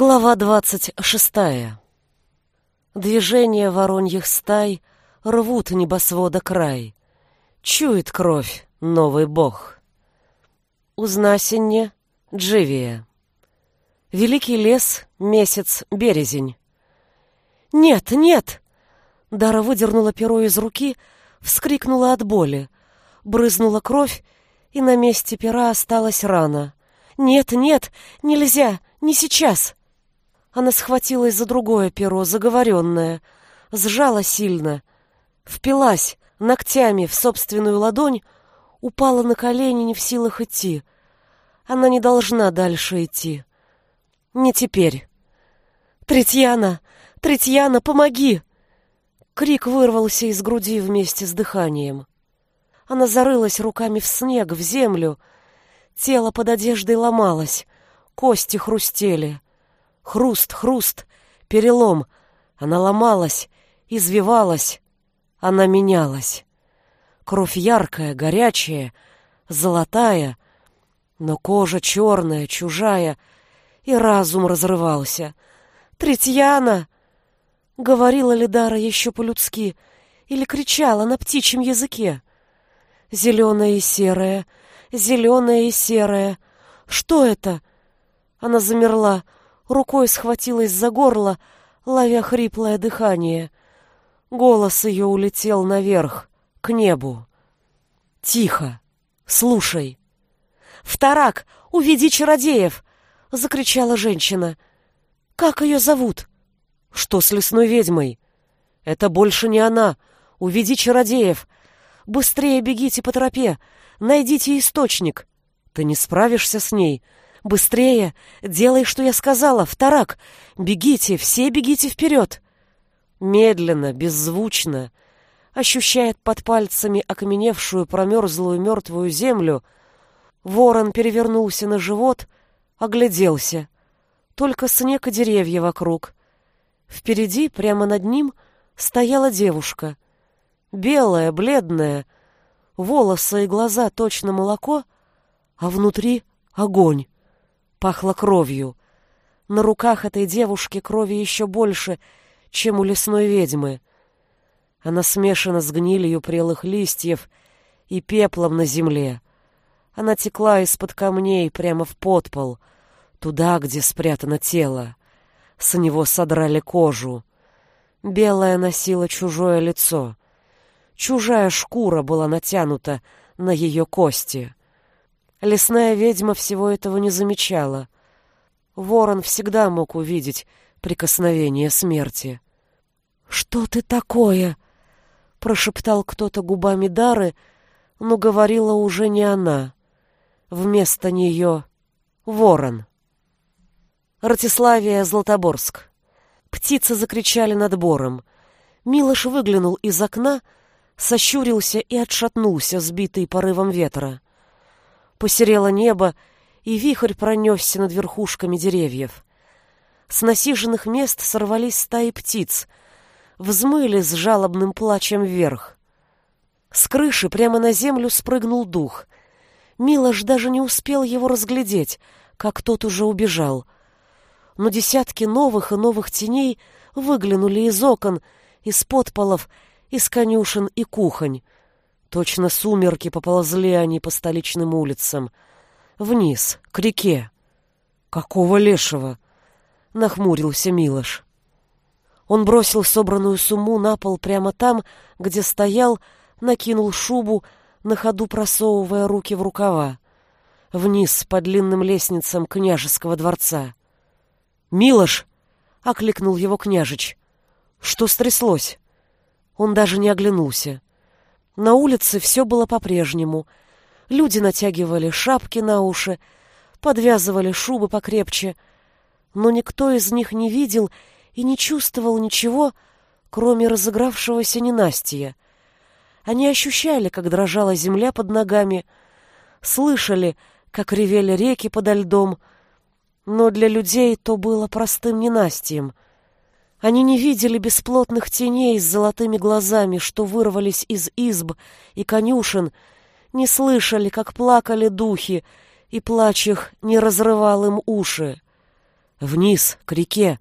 Глава двадцать шестая. Движения вороньих стай рвут небосвода край. Чует кровь новый бог. Узнасенне Дживия. Великий лес, месяц, березень. «Нет, нет!» Дара выдернула перо из руки, вскрикнула от боли. Брызнула кровь, и на месте пера осталась рана. «Нет, нет, нельзя, не сейчас!» Она схватилась за другое перо, заговоренное, сжала сильно, впилась ногтями в собственную ладонь, упала на колени, не в силах идти. Она не должна дальше идти. Не теперь. «Третьяна! Третьяна, помоги!» Крик вырвался из груди вместе с дыханием. Она зарылась руками в снег, в землю. Тело под одеждой ломалось, кости хрустели. Хруст, хруст, перелом. Она ломалась, извивалась. Она менялась. Кровь яркая, горячая, золотая, но кожа черная, чужая, и разум разрывался. «Третьяна!» — говорила Лидара еще по-людски или кричала на птичьем языке. «Зеленое и серое, зеленое и серое. Что это?» Она замерла, — рукой схватилась за горло, ловя хриплое дыхание. Голос ее улетел наверх, к небу. «Тихо! Слушай!» «Вторак! Уведи чародеев!» — закричала женщина. «Как ее зовут?» «Что с лесной ведьмой?» «Это больше не она! Уведи чародеев! Быстрее бегите по тропе! Найдите источник! Ты не справишься с ней!» Быстрее! Делай, что я сказала, вторак! Бегите, все бегите вперед!» Медленно, беззвучно, ощущает под пальцами окаменевшую промерзлую мертвую землю, ворон перевернулся на живот, огляделся. Только снег и деревья вокруг. Впереди, прямо над ним, стояла девушка. Белая, бледная, волосы и глаза точно молоко, а внутри — огонь. Пахло кровью. На руках этой девушки крови еще больше, чем у лесной ведьмы. Она смешана с гнилью прелых листьев и пеплом на земле. Она текла из-под камней прямо в подпол, туда, где спрятано тело. С него содрали кожу. Белая носила чужое лицо. Чужая шкура была натянута на ее кости. Лесная ведьма всего этого не замечала. Ворон всегда мог увидеть прикосновение смерти. «Что ты такое?» — прошептал кто-то губами Дары, но говорила уже не она. Вместо нее — ворон. Ратиславия, Златоборск. Птицы закричали над бором. Милош выглянул из окна, сощурился и отшатнулся, сбитый порывом ветра. Посерело небо, и вихрь пронесся над верхушками деревьев. С насиженных мест сорвались стаи птиц, взмыли с жалобным плачем вверх. С крыши прямо на землю спрыгнул дух. Милош даже не успел его разглядеть, как тот уже убежал. Но десятки новых и новых теней выглянули из окон, из подполов, из конюшен и кухонь. Точно сумерки поползли они по столичным улицам. Вниз, к реке. Какого лешего? Нахмурился Милош. Он бросил собранную сумму на пол прямо там, где стоял, накинул шубу, на ходу просовывая руки в рукава. Вниз по длинным лестницам княжеского дворца. «Милош!» — окликнул его княжич. «Что стряслось?» Он даже не оглянулся. На улице все было по-прежнему. Люди натягивали шапки на уши, подвязывали шубы покрепче, но никто из них не видел и не чувствовал ничего, кроме разыгравшегося ненастья. Они ощущали, как дрожала земля под ногами, слышали, как ревели реки подо льдом, но для людей то было простым ненастьем — они не видели бесплотных теней с золотыми глазами, что вырвались из изб и конюшен, не слышали, как плакали духи, и плач их не разрывал им уши. Вниз, к реке.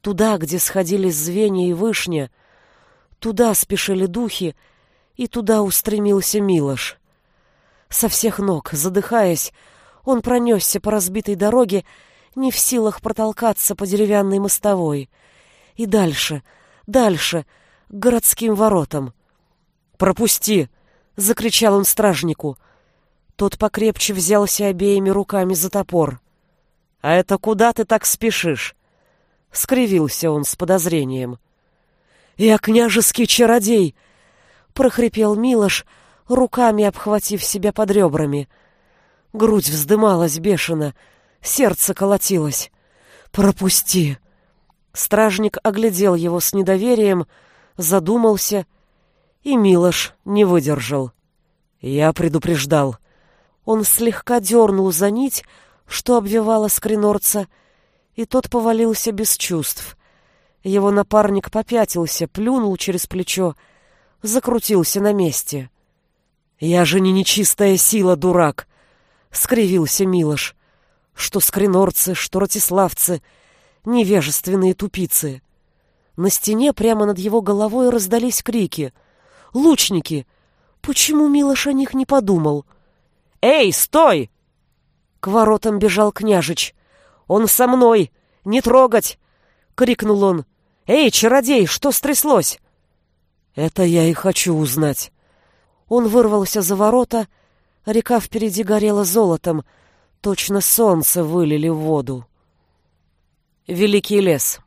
Туда, где сходились звенья и вышня. Туда спешили духи, и туда устремился Милош. Со всех ног, задыхаясь, он пронесся по разбитой дороге, не в силах протолкаться по деревянной мостовой. И дальше, дальше, к городским воротам. «Пропусти!» — закричал он стражнику. Тот покрепче взялся обеими руками за топор. «А это куда ты так спешишь?» — скривился он с подозрением. «Я княжеский чародей!» — прохрипел Милош, руками обхватив себя под ребрами. Грудь вздымалась бешено, сердце колотилось. «Пропусти!» Стражник оглядел его с недоверием, задумался, и Милош не выдержал. Я предупреждал. Он слегка дернул за нить, что обвивала скринорца, и тот повалился без чувств. Его напарник попятился, плюнул через плечо, закрутился на месте. «Я же не нечистая сила, дурак!» — скривился Милош. «Что скринорцы, что ратиславцы, невежественные тупицы!» На стене прямо над его головой раздались крики. «Лучники! Почему Милош о них не подумал?» «Эй, стой!» К воротам бежал княжич. «Он со мной! Не трогать!» — крикнул он. «Эй, чародей, что стряслось?» «Это я и хочу узнать». Он вырвался за ворота, река впереди горела золотом, точно солнце вылили в воду. Великий лес.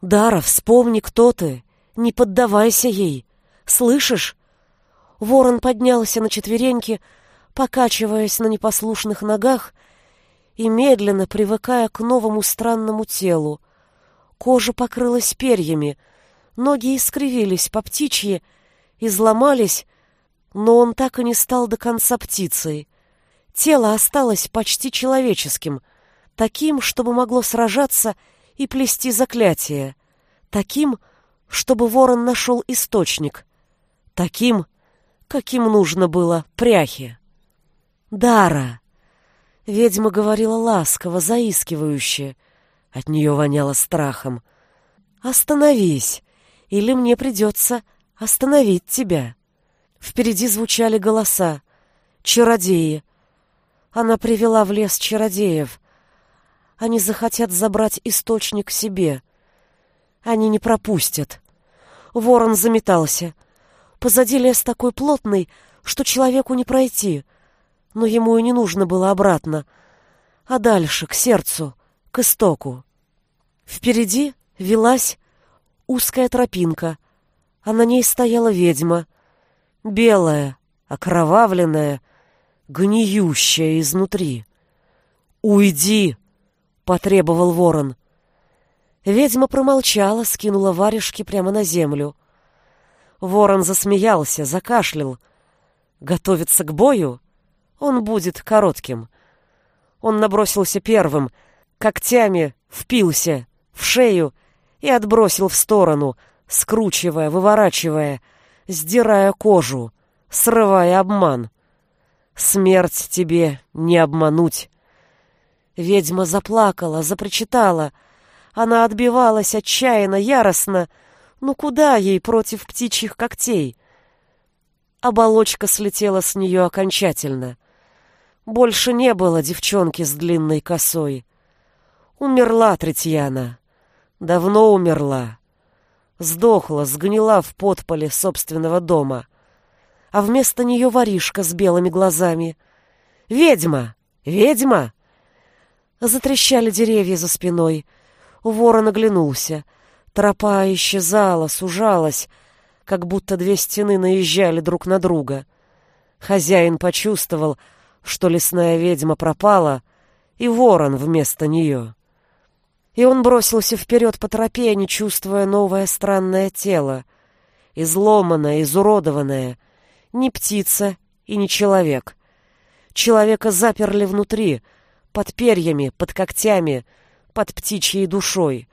«Дара, вспомни, кто ты, не поддавайся ей, слышишь?» Ворон поднялся на четвереньки, покачиваясь на непослушных ногах и медленно привыкая к новому странному телу. Кожа покрылась перьями, ноги искривились по птичьи, изломались, но он так и не стал до конца птицей. Тело осталось почти человеческим, таким, чтобы могло сражаться и плести заклятие, таким, чтобы ворон нашел источник, таким, каким нужно было пряхе. Дара! Ведьма говорила ласково, заискивающе. От нее воняло страхом. «Остановись, или мне придется остановить тебя». Впереди звучали голоса. «Чародеи!» Она привела в лес чародеев. Они захотят забрать источник себе. Они не пропустят. Ворон заметался. Позади лес такой плотный, что человеку не пройти — но ему и не нужно было обратно, а дальше, к сердцу, к истоку. Впереди велась узкая тропинка, а на ней стояла ведьма, белая, окровавленная, гниющая изнутри. «Уйди!» — потребовал ворон. Ведьма промолчала, скинула варежки прямо на землю. Ворон засмеялся, закашлял. «Готовится к бою?» он будет коротким. Он набросился первым, когтями впился в шею и отбросил в сторону, скручивая, выворачивая, сдирая кожу, срывая обман. Смерть тебе не обмануть. Ведьма заплакала, запричитала. Она отбивалась отчаянно, яростно. Ну куда ей против птичьих когтей? Оболочка слетела с нее окончательно. Больше не было девчонки с длинной косой. Умерла Третьяна. Давно умерла. Сдохла, сгнила в подполе собственного дома. А вместо нее воришка с белыми глазами. «Ведьма! Ведьма!» Затрещали деревья за спиной. Ворон оглянулся. Тропа исчезала, сужалась, как будто две стены наезжали друг на друга. Хозяин почувствовал, что лесная ведьма пропала, и ворон вместо нее. И он бросился вперед по тропе, не чувствуя новое странное тело, изломанное, изуродованное, не птица и не человек. Человека заперли внутри, под перьями, под когтями, под птичьей душой.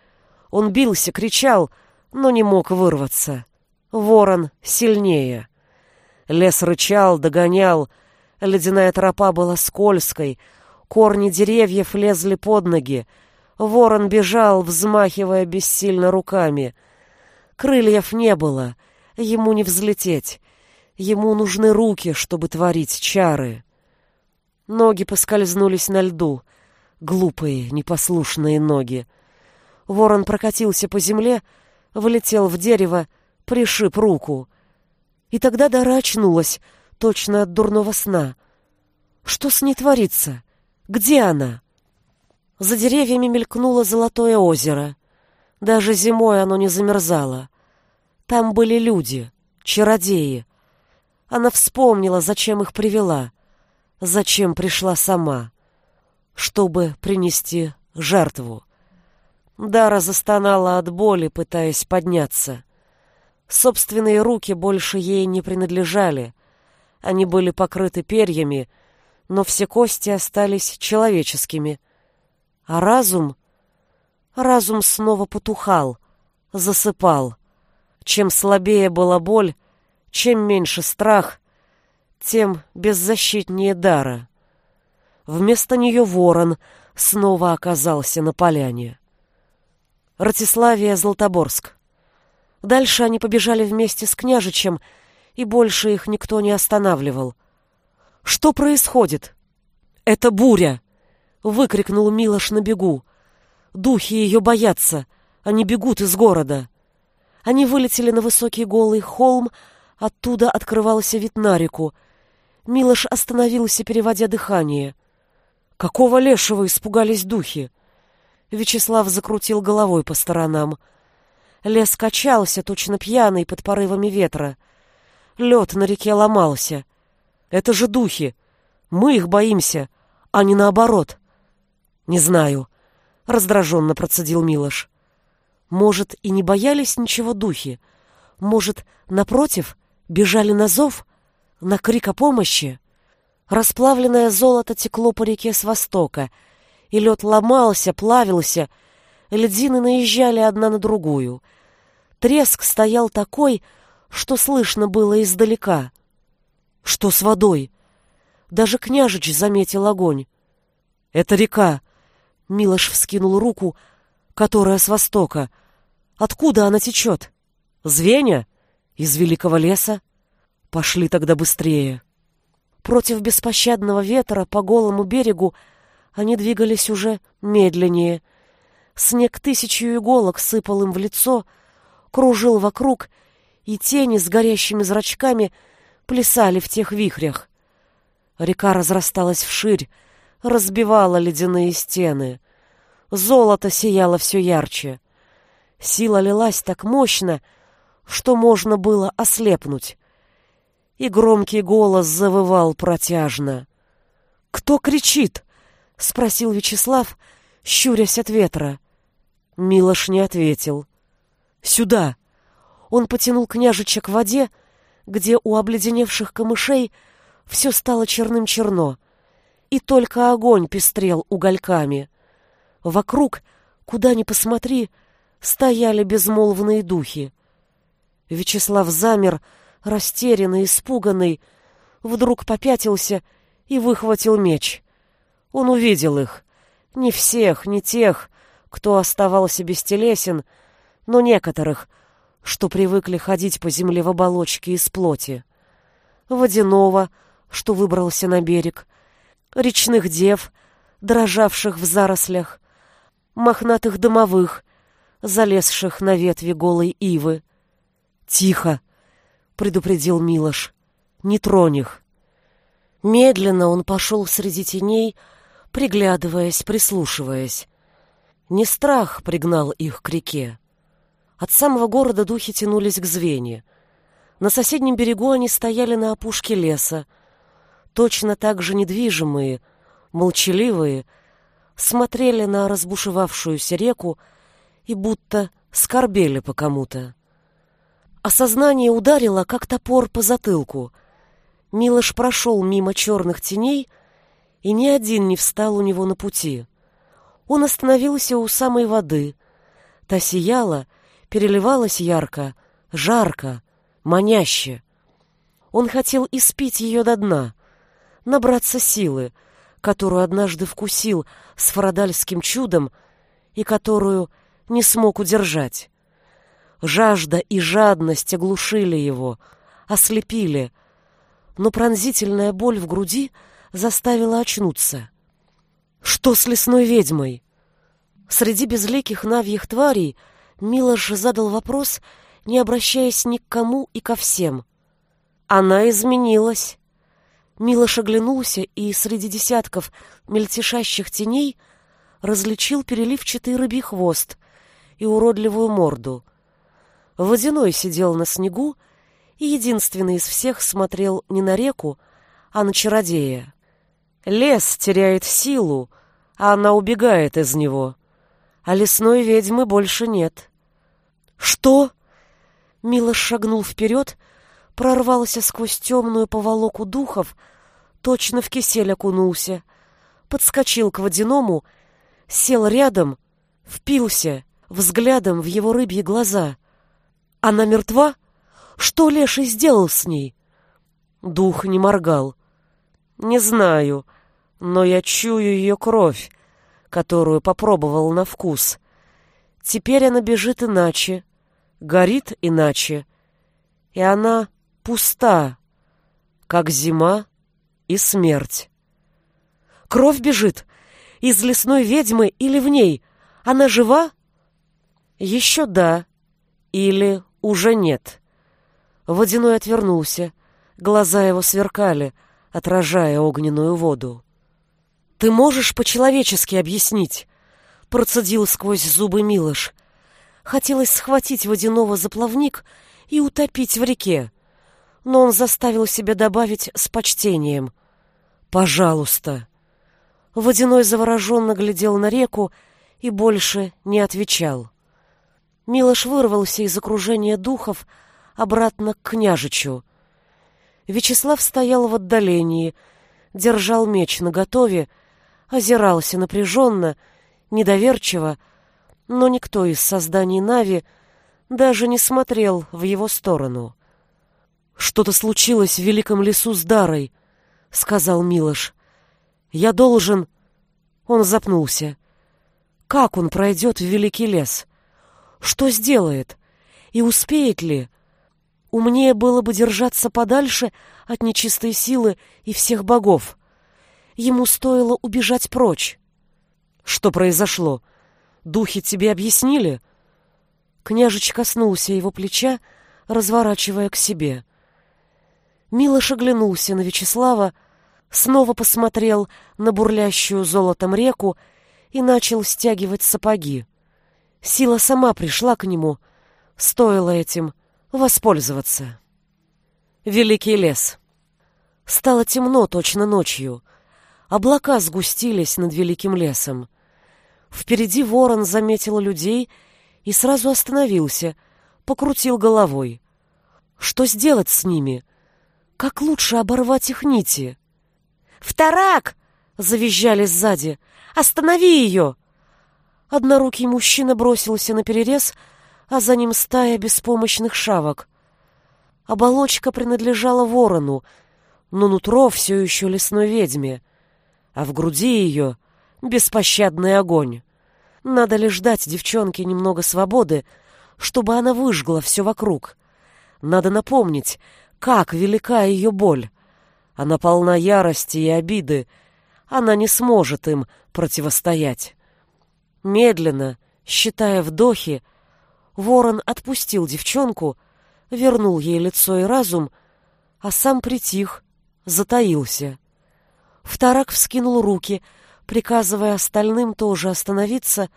Он бился, кричал, но не мог вырваться. Ворон сильнее. Лес рычал, догонял, Ледяная тропа была скользкой, корни деревьев лезли под ноги, Ворон бежал, взмахивая бессильно руками. Крыльев не было, ему не взлететь. Ему нужны руки, чтобы творить чары. Ноги поскользнулись на льду. Глупые, непослушные ноги. Ворон прокатился по земле, влетел в дерево, пришиб руку. И тогда Дара очнулась, точно от дурного сна. Что с ней творится? Где она? За деревьями мелькнуло золотое озеро. Даже зимой оно не замерзало. Там были люди, чародеи. Она вспомнила, зачем их привела, зачем пришла сама, чтобы принести жертву. Дара застонала от боли, пытаясь подняться. Собственные руки больше ей не принадлежали. Они были покрыты перьями, но все кости остались человеческими. А разум... Разум снова потухал, засыпал. Чем слабее была боль, чем меньше страх, тем беззащитнее дара. Вместо нее ворон снова оказался на поляне. Ратиславия, Златоборск. Дальше они побежали вместе с княжичем, и больше их никто не останавливал. «Что происходит?» «Это буря!» — выкрикнул Милош на бегу. «Духи ее боятся, они бегут из города». Они вылетели на высокий голый холм, оттуда открывался вид на реку. Милош остановился, переводя дыхание. «Какого лешего испугались духи?» Вячеслав закрутил головой по сторонам. Лес качался, точно пьяный, под порывами ветра. Лед на реке ломался. Это же духи. Мы их боимся, а не наоборот. Не знаю, раздраженно процедил Милош. Может, и не боялись ничего духи? Может, напротив, бежали на зов, на крик о помощи? Расплавленное золото текло по реке с востока — и лед ломался, плавился, льдины наезжали одна на другую. Треск стоял такой, что слышно было издалека. Что с водой? Даже княжич заметил огонь. Это река. Милош вскинул руку, которая с востока. Откуда она течет? Звеня? Из великого леса? Пошли тогда быстрее. Против беспощадного ветра по голому берегу они двигались уже медленнее. Снег тысячу иголок сыпал им в лицо, кружил вокруг, и тени с горящими зрачками плясали в тех вихрях. Река разрасталась вширь, разбивала ледяные стены. Золото сияло все ярче. Сила лилась так мощно, что можно было ослепнуть. И громкий голос завывал протяжно. «Кто кричит?» — спросил Вячеслав, щурясь от ветра. Милош не ответил. «Сюда!» Он потянул княжича к воде, где у обледеневших камышей все стало черным-черно, и только огонь пестрел угольками. Вокруг, куда ни посмотри, стояли безмолвные духи. Вячеслав замер, растерянный, испуганный, вдруг попятился и выхватил меч — он увидел их. Не всех, не тех, кто оставался бестелесен, но некоторых, что привыкли ходить по земле в оболочке из плоти. Водяного, что выбрался на берег, речных дев, дрожавших в зарослях, мохнатых домовых, залезших на ветви голой ивы. «Тихо!» — предупредил Милош. «Не тронь их!» Медленно он пошел среди теней, приглядываясь, прислушиваясь. Не страх пригнал их к реке. От самого города духи тянулись к Звене. На соседнем берегу они стояли на опушке леса, точно так же недвижимые, молчаливые, смотрели на разбушевавшуюся реку и будто скорбели по кому-то. Осознание ударило, как топор по затылку. Милош прошел мимо черных теней, и ни один не встал у него на пути. Он остановился у самой воды. Та сияла, переливалась ярко, жарко, маняще. Он хотел испить ее до дна, набраться силы, которую однажды вкусил с фарадальским чудом и которую не смог удержать. Жажда и жадность оглушили его, ослепили, но пронзительная боль в груди заставила очнуться. Что с лесной ведьмой? Среди безликих навьих тварей Милош задал вопрос, не обращаясь ни к кому и ко всем. Она изменилась. Милош оглянулся и среди десятков мельтешащих теней различил переливчатый рыбий хвост и уродливую морду. Водяной сидел на снегу и единственный из всех смотрел не на реку, а на чародея. Лес теряет силу, а она убегает из него. А лесной ведьмы больше нет. «Что?» Милош шагнул вперед, прорвался сквозь темную поволоку духов, точно в кисель окунулся, подскочил к водяному, сел рядом, впился взглядом в его рыбьи глаза. «Она мертва? Что Леший сделал с ней?» Дух не моргал. «Не знаю, но я чую ее кровь, которую попробовал на вкус. Теперь она бежит иначе, горит иначе, и она пуста, как зима и смерть. Кровь бежит из лесной ведьмы или в ней? Она жива? Еще да, или уже нет. Водяной отвернулся, глаза его сверкали, отражая огненную воду. «Ты можешь по-человечески объяснить?» Процедил сквозь зубы Милош. Хотелось схватить водяного за плавник и утопить в реке. Но он заставил себя добавить с почтением. «Пожалуйста». Водяной завороженно глядел на реку и больше не отвечал. Милош вырвался из окружения духов обратно к княжичу. Вячеслав стоял в отдалении, держал меч наготове озирался напряженно, недоверчиво, но никто из созданий Нави даже не смотрел в его сторону. «Что-то случилось в великом лесу с Дарой», — сказал Милош. «Я должен...» Он запнулся. «Как он пройдет в великий лес? Что сделает? И успеет ли?» Умнее было бы держаться подальше от нечистой силы и всех богов. Ему стоило убежать прочь. Что произошло? Духи тебе объяснили? Княжич коснулся его плеча, разворачивая к себе. Милош оглянулся на Вячеслава, снова посмотрел на бурлящую золотом реку и начал стягивать сапоги. Сила сама пришла к нему, стоило этим воспользоваться. Великий лес. Стало темно точно ночью. Облака сгустились над великим лесом. Впереди ворон заметил людей и сразу остановился, покрутил головой. Что сделать с ними? Как лучше оборвать их нити? «Вторак!» — завизжали сзади. «Останови ее!» Однорукий мужчина бросился на перерез, а за ним стая беспомощных шавок. Оболочка принадлежала ворону, но нутро все еще лесной ведьме а в груди ее беспощадный огонь. Надо лишь дать девчонке немного свободы, чтобы она выжгла все вокруг. Надо напомнить, как велика ее боль. Она полна ярости и обиды. Она не сможет им противостоять. Медленно, считая вдохи, ворон отпустил девчонку, вернул ей лицо и разум, а сам притих, затаился. Вторак вскинул руки, приказывая остальным тоже остановиться,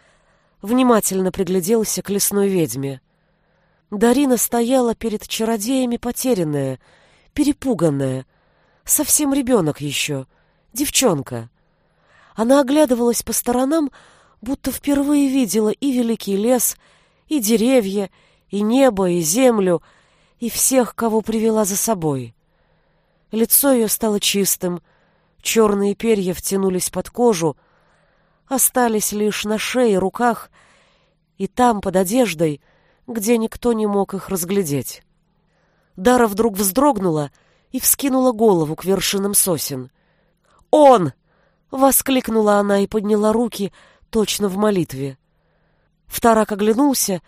внимательно пригляделся к лесной ведьме. Дарина стояла перед чародеями потерянная, перепуганная, совсем ребенок еще, девчонка. Она оглядывалась по сторонам, будто впервые видела и великий лес, и деревья, и небо, и землю, и всех, кого привела за собой. Лицо ее стало чистым, Черные перья втянулись под кожу, остались лишь на шее, руках и там, под одеждой, где никто не мог их разглядеть. Дара вдруг вздрогнула и вскинула голову к вершинам сосен. «Он!» — воскликнула она и подняла руки точно в молитве. Вторак оглянулся,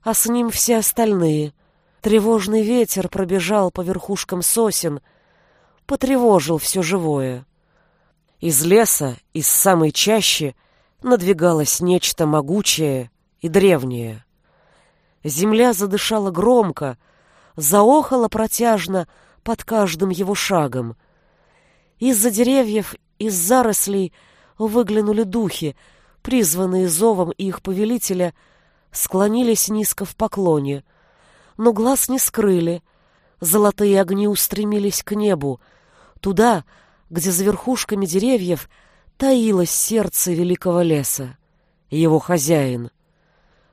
а с ним все остальные. Тревожный ветер пробежал по верхушкам сосен, потревожил все живое. Из леса, из самой чащи, надвигалось нечто могучее и древнее. Земля задышала громко, заохала протяжно под каждым его шагом. Из-за деревьев, из зарослей выглянули духи, призванные зовом их повелителя, склонились низко в поклоне, но глаз не скрыли. Золотые огни устремились к небу, туда, где за верхушками деревьев таилось сердце великого леса, его хозяин.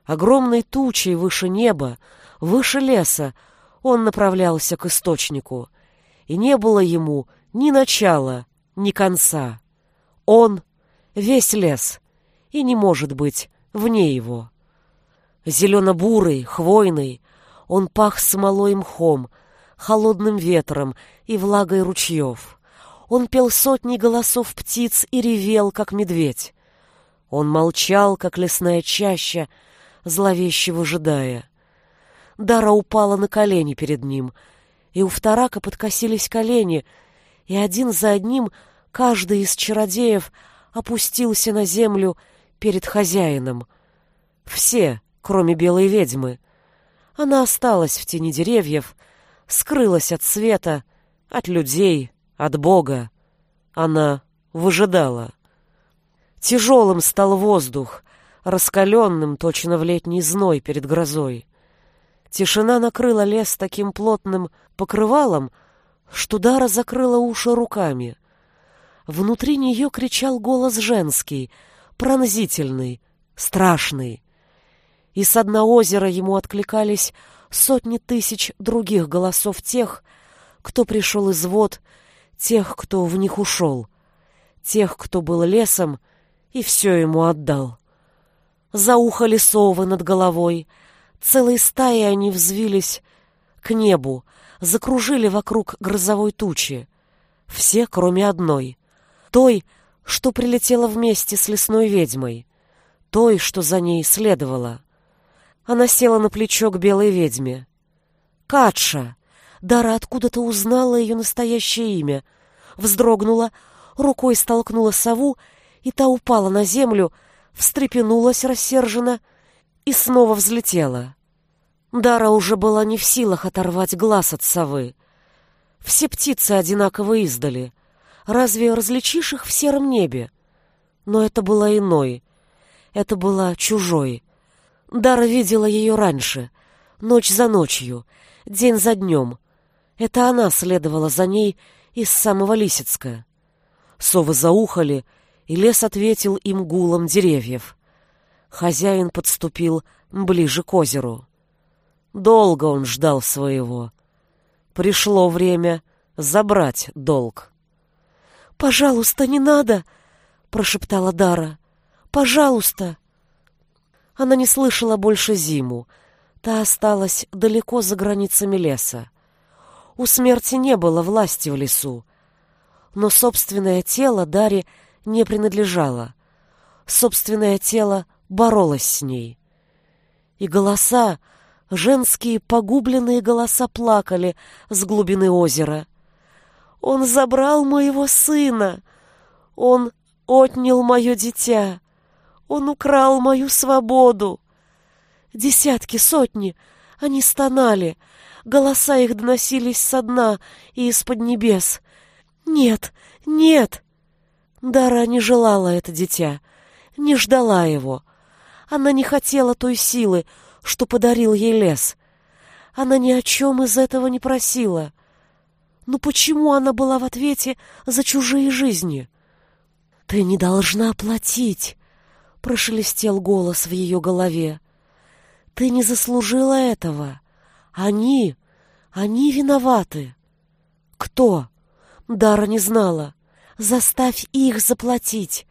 Огромной тучей выше неба, выше леса, он направлялся к источнику, и не было ему ни начала, ни конца. Он — весь лес, и не может быть вне его. Зелено-бурый, хвойный, он пах смолой мхом, холодным ветром и влагой ручьев. Он пел сотни голосов птиц и ревел, как медведь. Он молчал, как лесная чаща, зловеще выжидая. Дара упала на колени перед ним, и у вторака подкосились колени, и один за одним каждый из чародеев опустился на землю перед хозяином. Все, кроме белой ведьмы. Она осталась в тени деревьев, скрылась от света, от людей, от Бога. Она выжидала. Тяжелым стал воздух, раскаленным точно в летний зной перед грозой. Тишина накрыла лес таким плотным покрывалом, что Дара закрыла уши руками. Внутри нее кричал голос женский, пронзительный, страшный. И с дна озера ему откликались сотни тысяч других голосов тех, кто пришел из вод, тех, кто в них ушел, тех, кто был лесом и все ему отдал. Заухали совы над головой, целые стаи они взвились к небу, закружили вокруг грозовой тучи. Все, кроме одной, той, что прилетела вместе с лесной ведьмой, той, что за ней следовала. Она села на плечо к белой ведьме. «Катша!» Дара откуда-то узнала ее настоящее имя, вздрогнула, рукой столкнула сову, и та упала на землю, встрепенулась рассерженно и снова взлетела. Дара уже была не в силах оторвать глаз от совы. Все птицы одинаково издали. Разве различишь их в сером небе? Но это была иной. Это была чужой. Дара видела ее раньше, ночь за ночью, день за днем. Это она следовала за ней из самого Лисицка. Совы заухали, и лес ответил им гулом деревьев. Хозяин подступил ближе к озеру. Долго он ждал своего. Пришло время забрать долг. «Пожалуйста, не надо!» — прошептала Дара. «Пожалуйста!» Она не слышала больше зиму. Та осталась далеко за границами леса. У смерти не было власти в лесу. Но собственное тело Даре не принадлежало. Собственное тело боролось с ней. И голоса, женские погубленные голоса плакали с глубины озера. «Он забрал моего сына! Он отнял мое дитя! Он украл мою свободу!» Десятки, сотни, они стонали, голоса их доносились со дна и из-под небес. «Нет, нет!» Дара не желала это дитя, не ждала его. Она не хотела той силы, что подарил ей лес. Она ни о чем из этого не просила. Но почему она была в ответе за чужие жизни? «Ты не должна платить!» — прошелестел голос в ее голове. «Ты не заслужила этого. Они, они виноваты». «Кто?» Дара не знала. «Заставь их заплатить.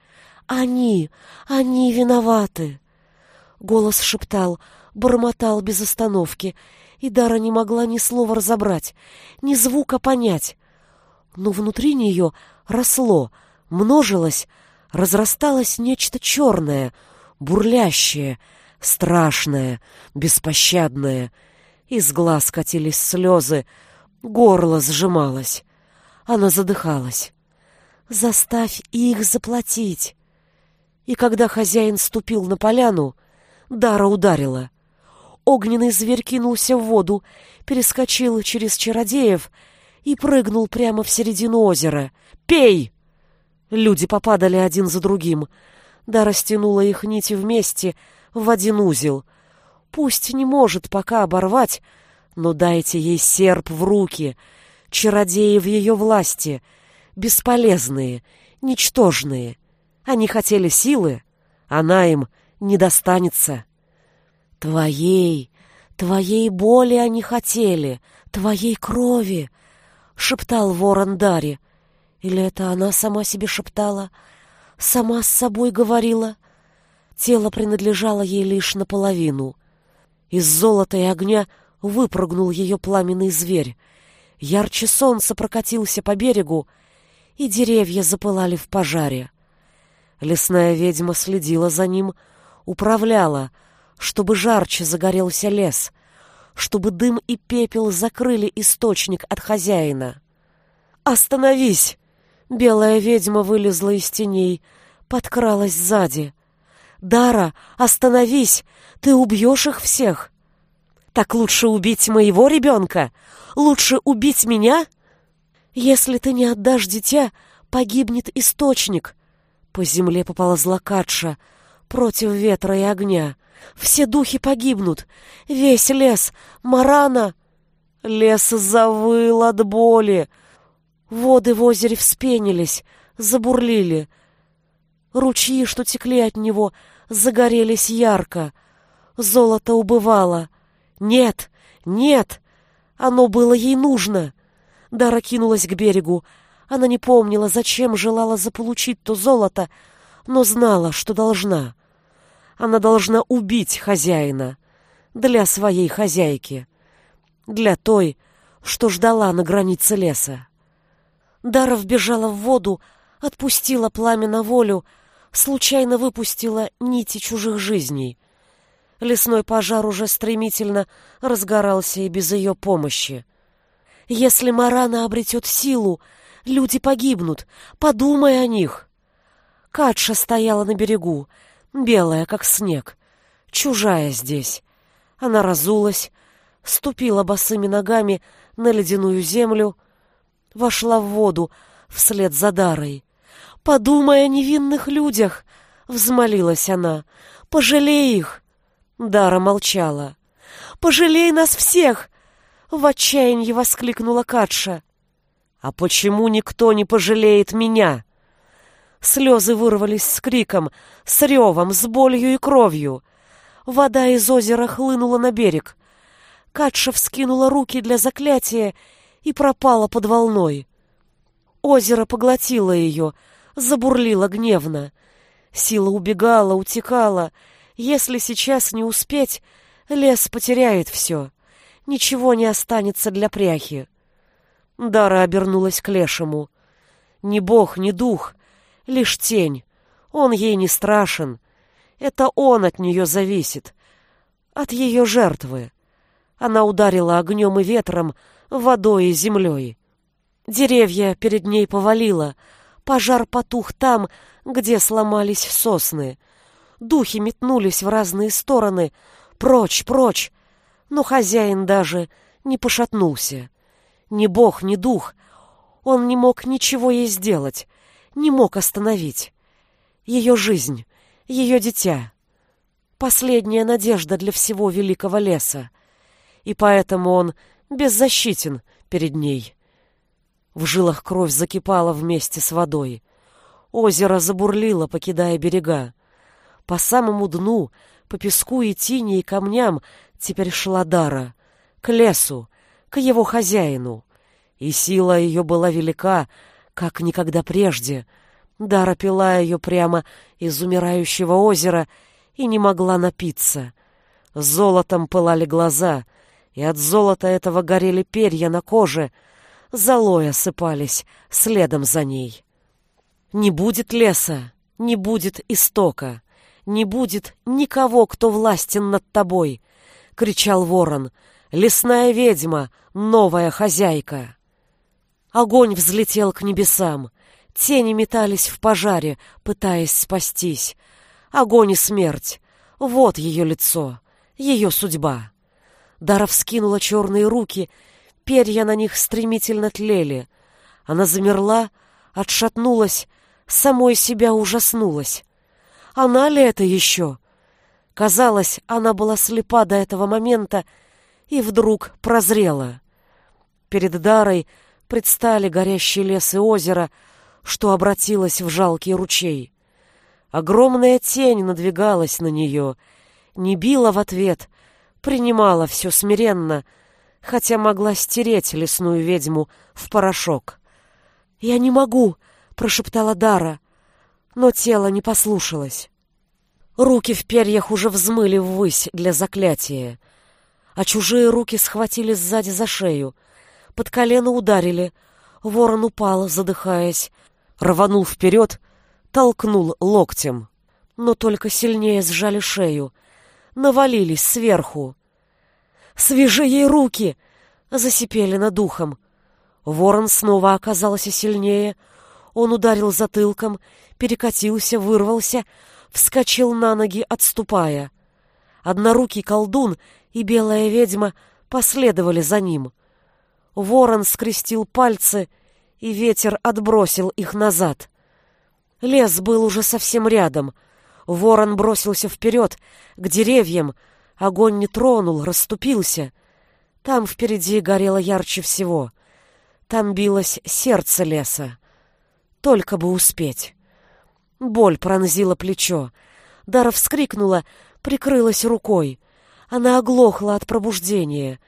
Они, они виноваты». Голос шептал, бормотал без остановки, и Дара не могла ни слова разобрать, ни звука понять. Но внутри нее росло, множилось, разрасталось нечто черное, бурлящее, страшное, беспощадное. Из глаз катились слезы, горло сжималось. Она задыхалась. «Заставь их заплатить!» И когда хозяин ступил на поляну, Дара ударила. Огненный зверь кинулся в воду, перескочил через чародеев и прыгнул прямо в середину озера. «Пей!» Люди попадали один за другим. Дара стянула их нити вместе в один узел. Пусть не может пока оборвать, но дайте ей серп в руки. Чародеи в ее власти. Бесполезные, ничтожные. Они хотели силы, она им не достанется. Твоей, твоей боли они хотели, твоей крови, шептал ворон Дари. Или это она сама себе шептала, сама с собой говорила? Тело принадлежало ей лишь наполовину. Из золота и огня выпрыгнул ее пламенный зверь. Ярче солнца прокатился по берегу, и деревья запылали в пожаре. Лесная ведьма следила за ним, управляла, чтобы жарче загорелся лес, чтобы дым и пепел закрыли источник от хозяина. «Остановись!» Белая ведьма вылезла из теней, подкралась сзади. «Дара, остановись! Ты убьешь их всех!» «Так лучше убить моего ребенка? Лучше убить меня?» «Если ты не отдашь дитя, погибнет источник!» По земле поползла Катша против ветра и огня. «Все духи погибнут! Весь лес! Марана!» Лес завыл от боли. Воды в озере вспенились, забурлили. Ручьи, что текли от него, загорелись ярко. Золото убывало. Нет, нет, оно было ей нужно. Дара кинулась к берегу. Она не помнила, зачем желала заполучить то золото, но знала, что должна. Она должна убить хозяина для своей хозяйки, для той, что ждала на границе леса. Дара вбежала в воду, отпустила пламя на волю, случайно выпустила нити чужих жизней. Лесной пожар уже стремительно разгорался и без ее помощи. Если Марана обретет силу, люди погибнут. Подумай о них. Катша стояла на берегу, белая, как снег, чужая здесь. Она разулась, ступила босыми ногами на ледяную землю, вошла в воду вслед за Дарой. «Подумай о невинных людях!» — взмолилась она. «Пожалей их!» Дара молчала. «Пожалей нас всех!» — в отчаянии воскликнула Катша. «А почему никто не пожалеет меня?» Слезы вырвались с криком, с ревом, с болью и кровью. Вода из озера хлынула на берег. Катша вскинула руки для заклятия и пропала под волной. Озеро поглотило ее, забурлило гневно. Сила убегала, утекала. Если сейчас не успеть, лес потеряет все. Ничего не останется для пряхи. Дара обернулась к лешему. Ни бог, ни дух, лишь тень. Он ей не страшен. Это он от нее зависит. От ее жертвы. Она ударила огнем и ветром, водой и землей. Деревья перед ней повалило. Пожар потух там, где сломались сосны. Духи метнулись в разные стороны. Прочь, прочь. Но хозяин даже не пошатнулся. Ни бог, ни дух. Он не мог ничего ей сделать не мог остановить. Ее жизнь, ее дитя. Последняя надежда для всего великого леса. И поэтому он беззащитен перед ней. В жилах кровь закипала вместе с водой. Озеро забурлило, покидая берега. По самому дну, по песку и тине и камням теперь шла Дара. К лесу, к его хозяину. И сила ее была велика, как никогда прежде. Дара пила ее прямо из умирающего озера и не могла напиться. Золотом пылали глаза, и от золота этого горели перья на коже, золой осыпались следом за ней. Не будет леса, не будет истока, Не будет никого, кто властен над тобой, кричал ворон. Лесная ведьма, новая хозяйка. Огонь взлетел к небесам. Тени метались в пожаре, пытаясь спастись. Огонь и смерть. Вот ее лицо, ее судьба. Дара вскинула черные руки, перья на них стремительно тлели. Она замерла, отшатнулась, самой себя ужаснулась. Она ли это еще? Казалось, она была слепа до этого момента и вдруг прозрела. Перед Дарой предстали горящий лес и озеро, что обратилось в жалкий ручей. Огромная тень надвигалась на нее, не била в ответ, принимала все смиренно, хотя могла стереть лесную ведьму в порошок. «Я не могу!» — прошептала Дара, но тело не послушалось. Руки в перьях уже взмыли ввысь для заклятия, а чужие руки схватили сзади за шею, под колено ударили, ворон упал, задыхаясь, рванул вперед, толкнул локтем, но только сильнее сжали шею, навалились сверху. «Свяжи ей руки!» — засипели над ухом. Ворон снова оказался сильнее. Он ударил затылком, перекатился, вырвался, вскочил на ноги, отступая. Однорукий колдун и белая ведьма последовали за ним. Ворон скрестил пальцы, и ветер отбросил их назад. Лес был уже совсем рядом. Ворон бросился вперед, к деревьям. Огонь не тронул, расступился. Там впереди горело ярче всего. Там билось сердце леса. Только бы успеть. Боль пронзила плечо. Дара вскрикнула, прикрылась рукой. Она оглохла от пробуждения.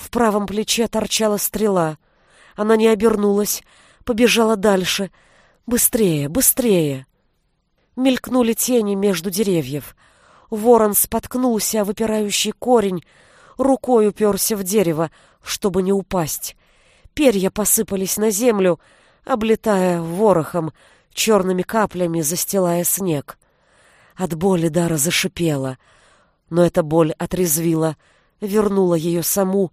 В правом плече торчала стрела. Она не обернулась, побежала дальше — Быстрее, быстрее! Мелькнули тени между деревьев. Ворон споткнулся о выпирающий корень, рукой уперся в дерево, чтобы не упасть. Перья посыпались на землю, облетая ворохом, черными каплями застилая снег. От боли Дара зашипела, но эта боль отрезвила, вернула ее саму,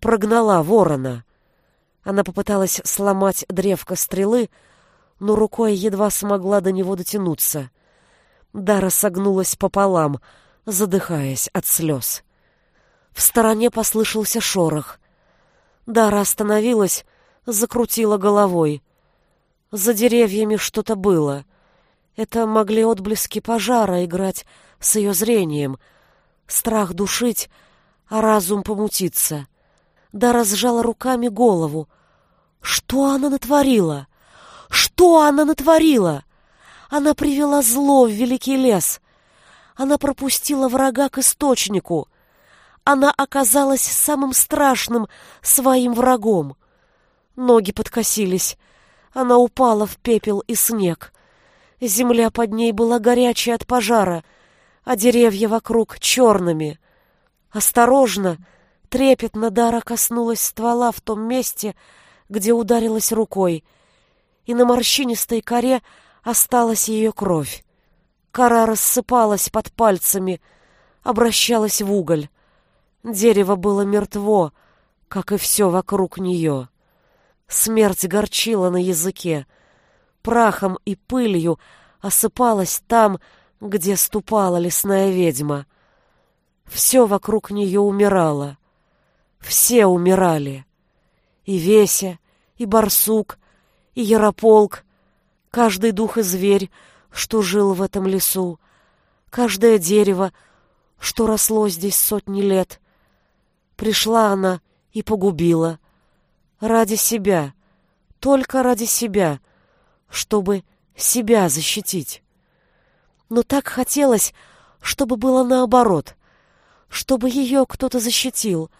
прогнала ворона. Она попыталась сломать древко стрелы, но рукой едва смогла до него дотянуться. Дара согнулась пополам, задыхаясь от слез. В стороне послышался шорох. Дара остановилась, закрутила головой. За деревьями что-то было. Это могли отблески пожара играть с ее зрением, страх душить, а разум помутиться. Дара сжала руками голову. Что она натворила? Что она натворила? Она привела зло в великий лес. Она пропустила врага к источнику. Она оказалась самым страшным своим врагом. Ноги подкосились. Она упала в пепел и снег. Земля под ней была горячей от пожара, а деревья вокруг черными. Осторожно, трепетно Дара коснулась ствола в том месте, где ударилась рукой — и на морщинистой коре осталась ее кровь. Кора рассыпалась под пальцами, обращалась в уголь. Дерево было мертво, как и все вокруг нее. Смерть горчила на языке, прахом и пылью осыпалась там, где ступала лесная ведьма. Все вокруг нее умирало. Все умирали. И Веся, и Барсук, и Ярополк, каждый дух и зверь, что жил в этом лесу, каждое дерево, что росло здесь сотни лет. Пришла она и погубила. Ради себя, только ради себя, чтобы себя защитить. Но так хотелось, чтобы было наоборот, чтобы ее кто-то защитил,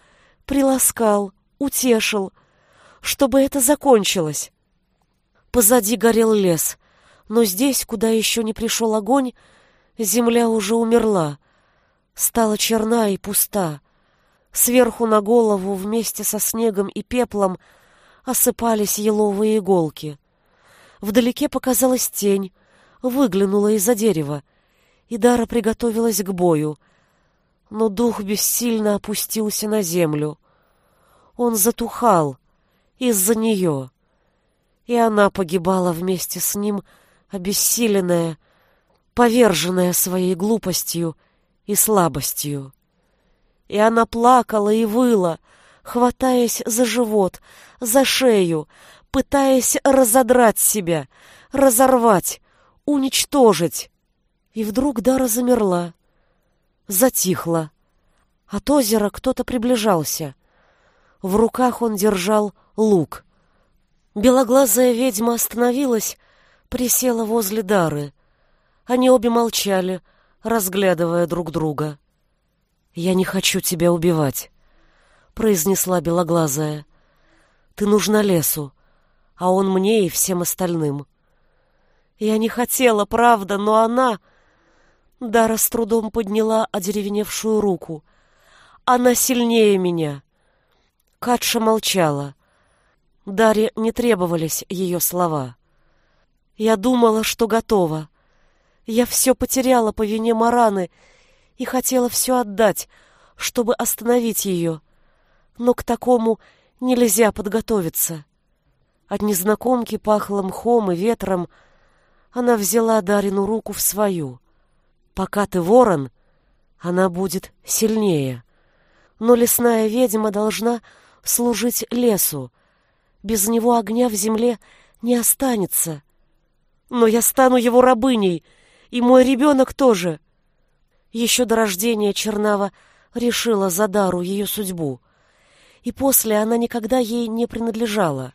приласкал, утешил, чтобы это закончилось. Позади горел лес, но здесь, куда еще не пришел огонь, земля уже умерла, стала черна и пуста. Сверху на голову вместе со снегом и пеплом осыпались еловые иголки. Вдалеке показалась тень, выглянула из-за дерева. и Дара приготовилась к бою, но дух бессильно опустился на землю. Он затухал из-за нее, и она погибала вместе с ним, обессиленная, поверженная своей глупостью и слабостью. И она плакала и выла, хватаясь за живот, за шею, пытаясь разодрать себя, разорвать, уничтожить. И вдруг Дара замерла, затихла. От озера кто-то приближался. В руках он держал лук. Белоглазая ведьма остановилась, присела возле Дары. Они обе молчали, разглядывая друг друга. «Я не хочу тебя убивать», — произнесла Белоглазая. «Ты нужна лесу, а он мне и всем остальным». Я не хотела, правда, но она... Дара с трудом подняла одеревеневшую руку. Она сильнее меня. Катша молчала. Даре не требовались ее слова. Я думала, что готова. Я все потеряла по вине Мараны и хотела все отдать, чтобы остановить ее. Но к такому нельзя подготовиться. От незнакомки пахло мхом и ветром, она взяла Дарину руку в свою. Пока ты ворон, она будет сильнее. Но лесная ведьма должна служить лесу. Без него огня в земле не останется. Но я стану его рабыней, и мой ребенок тоже. Еще до рождения Чернава решила за Дару ее судьбу. И после она никогда ей не принадлежала.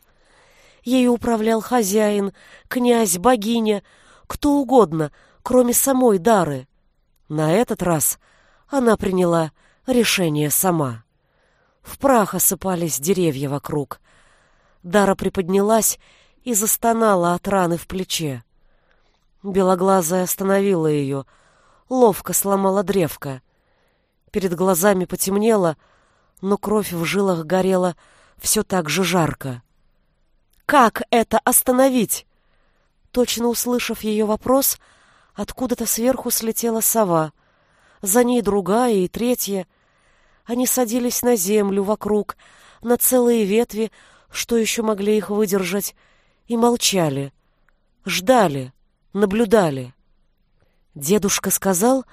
Ею управлял хозяин, князь, богиня, кто угодно, кроме самой Дары. На этот раз она приняла решение сама. В прах осыпались деревья вокруг. Дара приподнялась и застонала от раны в плече. Белоглазая остановила ее, ловко сломала древко. Перед глазами потемнело, но кровь в жилах горела все так же жарко. Как это остановить? Точно услышав ее вопрос, откуда-то сверху слетела сова. За ней другая и третья. Они садились на землю вокруг, на целые ветви, что еще могли их выдержать, и молчали. Ждали, наблюдали. Дедушка сказал,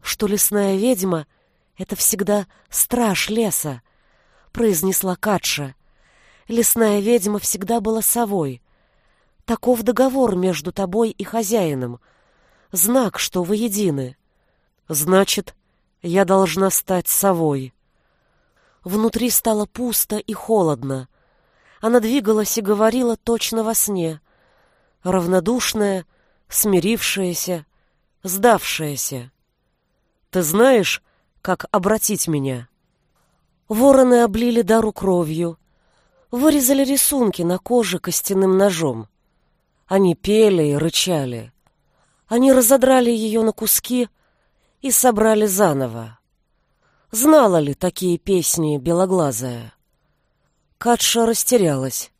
что лесная ведьма — это всегда страж леса, произнесла Катша. Лесная ведьма всегда была совой. Таков договор между тобой и хозяином. Знак, что вы едины. Значит, я должна стать совой. Внутри стало пусто и холодно. Она двигалась и говорила точно во сне. Равнодушная, смирившаяся, сдавшаяся. Ты знаешь, как обратить меня? Вороны облили дару кровью, вырезали рисунки на коже костяным ножом. Они пели и рычали. Они разодрали ее на куски и собрали заново. Знала ли такие песни белоглазая? Катша растерялась.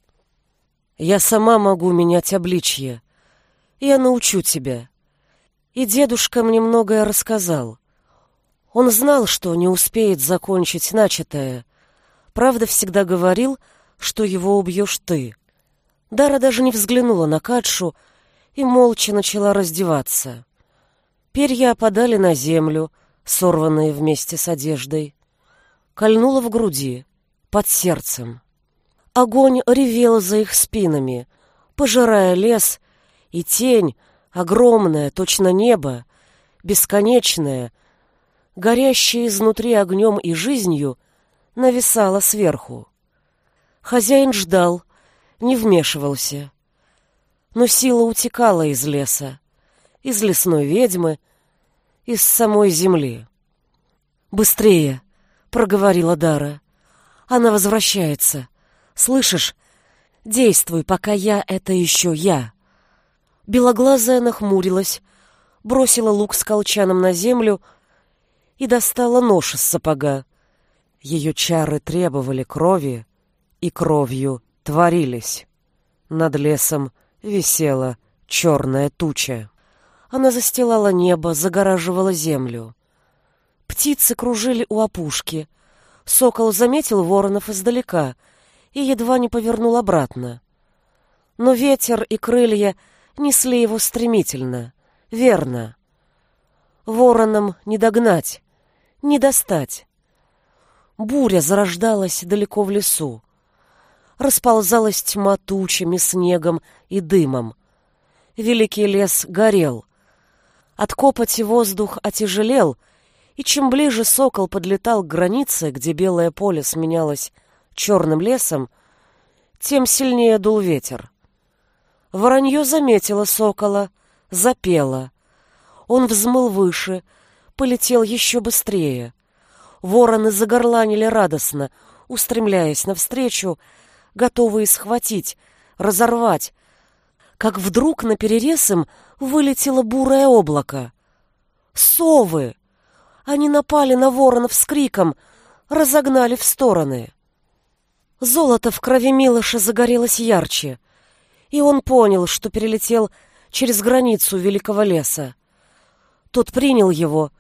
«Я сама могу менять обличье. Я научу тебя». И дедушка мне многое рассказал. Он знал, что не успеет закончить начатое. Правда, всегда говорил, что его убьешь ты. Дара даже не взглянула на Катшу и молча начала раздеваться. Перья опадали на землю, сорванные вместе с одеждой. Кольнула в груди, под сердцем. Огонь ревел за их спинами, пожирая лес, и тень, огромная, точно небо, бесконечная, горящая изнутри огнем и жизнью, нависала сверху. Хозяин ждал, не вмешивался. Но сила утекала из леса, из лесной ведьмы, из самой земли. «Быстрее!» — проговорила Дара. «Она возвращается. Слышишь? Действуй, пока я — это еще я». Белоглазая нахмурилась, бросила лук с колчаном на землю и достала нож из сапога. Ее чары требовали крови, и кровью творились. Над лесом висела черная туча. Она застилала небо, загораживала землю. Птицы кружили у опушки. Сокол заметил воронов издалека и едва не повернул обратно. Но ветер и крылья несли его стремительно, верно. Вороном не догнать, не достать. Буря зарождалась далеко в лесу. Расползалась тьма тучами, снегом и дымом. Великий лес горел. От копоти воздух отяжелел, и чем ближе сокол подлетал к границе, где белое поле сменялось черным лесом, тем сильнее дул ветер. Воронье заметило сокола, запело. Он взмыл выше, полетел еще быстрее. Вороны загорланили радостно, устремляясь навстречу, готовые схватить, разорвать, как вдруг на перерез им вылетело бурое облако. Совы! Они напали на воронов с криком, разогнали в стороны. Золото в крови Милоша загорелось ярче — и он понял, что перелетел через границу великого леса. Тот принял его,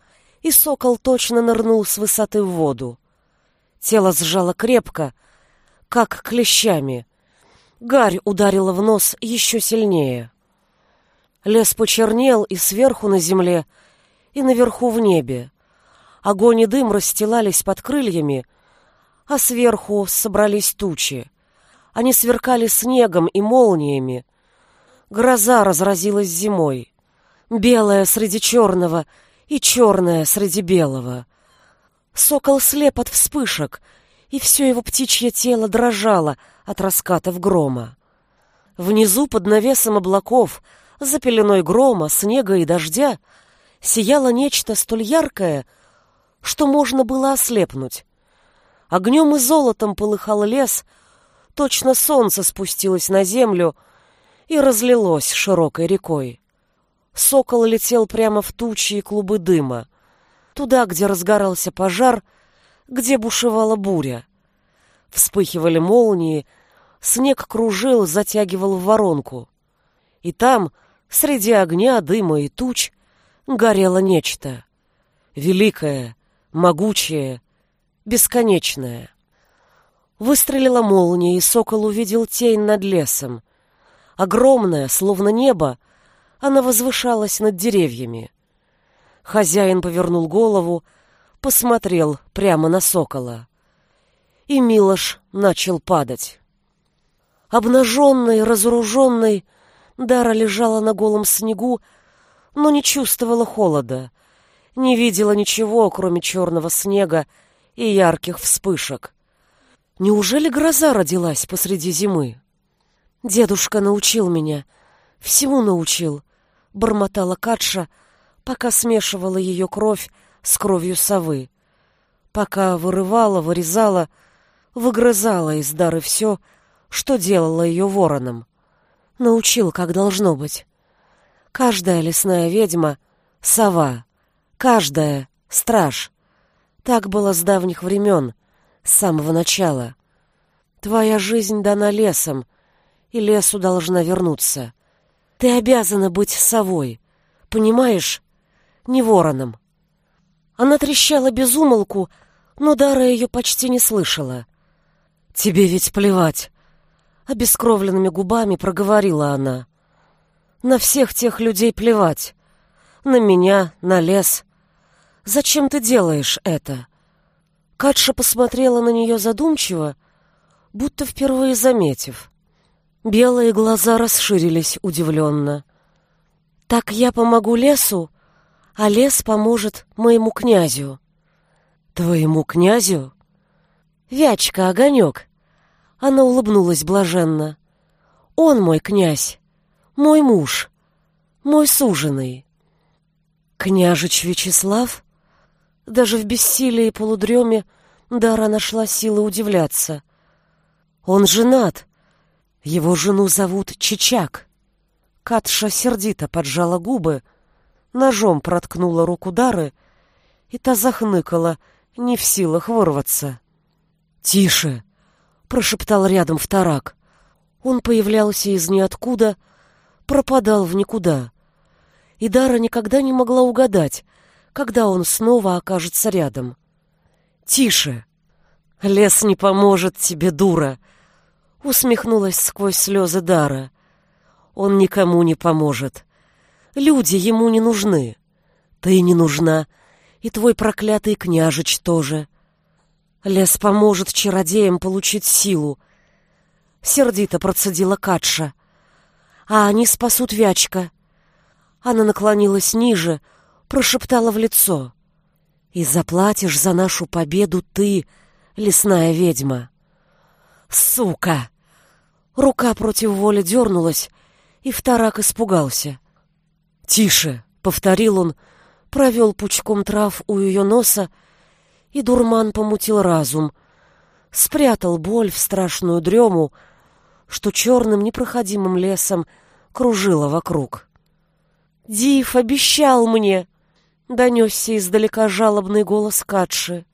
и сокол точно нырнул с высоты в воду. Тело сжало крепко, как клещами. Гарь ударила в нос еще сильнее. Лес почернел и сверху на земле, и наверху в небе. Огонь и дым расстилались под крыльями, а сверху собрались тучи. Они сверкали снегом и молниями. Гроза разразилась зимой. Белая среди черного и черная среди белого. Сокол слеп от вспышек, и все его птичье тело дрожало от раскатов грома. Внизу, под навесом облаков, за пеленой грома, снега и дождя, сияло нечто столь яркое, что можно было ослепнуть. Огнем и золотом полыхал лес — Точно солнце спустилось на землю и разлилось широкой рекой. Сокол летел прямо в тучи и клубы дыма, туда, где разгорался пожар, где бушевала буря. Вспыхивали молнии, снег кружил, затягивал в воронку. И там, среди огня, дыма и туч, горело нечто. Великое, могучее, бесконечное. Выстрелила молния, и сокол увидел тень над лесом. Огромная, словно небо, она возвышалась над деревьями. Хозяин повернул голову, посмотрел прямо на сокола. И Милош начал падать. Обнаженный, разоруженный, Дара лежала на голом снегу, но не чувствовала холода, не видела ничего, кроме черного снега и ярких вспышек. Неужели гроза родилась посреди зимы? Дедушка научил меня, всему научил, бормотала Катша, пока смешивала ее кровь с кровью совы, пока вырывала, вырезала, выгрызала из дары все, что делала ее вороном. Научил, как должно быть. Каждая лесная ведьма — сова, каждая — страж. Так было с давних времен — с самого начала. Твоя жизнь дана лесом, и лесу должна вернуться. Ты обязана быть совой, понимаешь? Не вороном. Она трещала без умолку, но Дара ее почти не слышала. «Тебе ведь плевать!» Обескровленными губами проговорила она. «На всех тех людей плевать. На меня, на лес. Зачем ты делаешь это?» Катша посмотрела на нее задумчиво, будто впервые заметив. Белые глаза расширились удивленно. «Так я помогу лесу, а лес поможет моему князю». «Твоему князю?» «Вячка, огонек!» Она улыбнулась блаженно. «Он мой князь, мой муж, мой суженый». «Княжич Вячеслав?» Даже в бессилии и полудреме Дара нашла силы удивляться. Он женат. Его жену зовут Чичак. Катша сердито поджала губы, ножом проткнула руку Дары, и та захныкала, не в силах вырваться. «Тише!» — прошептал рядом вторак. Он появлялся из ниоткуда, пропадал в никуда. И Дара никогда не могла угадать, когда он снова окажется рядом. «Тише! Лес не поможет тебе, дура!» Усмехнулась сквозь слезы Дара. «Он никому не поможет. Люди ему не нужны. Ты не нужна, и твой проклятый княжич тоже. Лес поможет чародеям получить силу. Сердито процедила Катша. А они спасут Вячка. Она наклонилась ниже, прошептала в лицо. И заплатишь за нашу победу ты, лесная ведьма. Сука! Рука против воли дернулась, и вторак испугался. «Тише!» — повторил он, провел пучком трав у ее носа, и дурман помутил разум, спрятал боль в страшную дрему, что черным непроходимым лесом кружила вокруг. «Див обещал мне!» — донесся издалека жалобный голос Катши.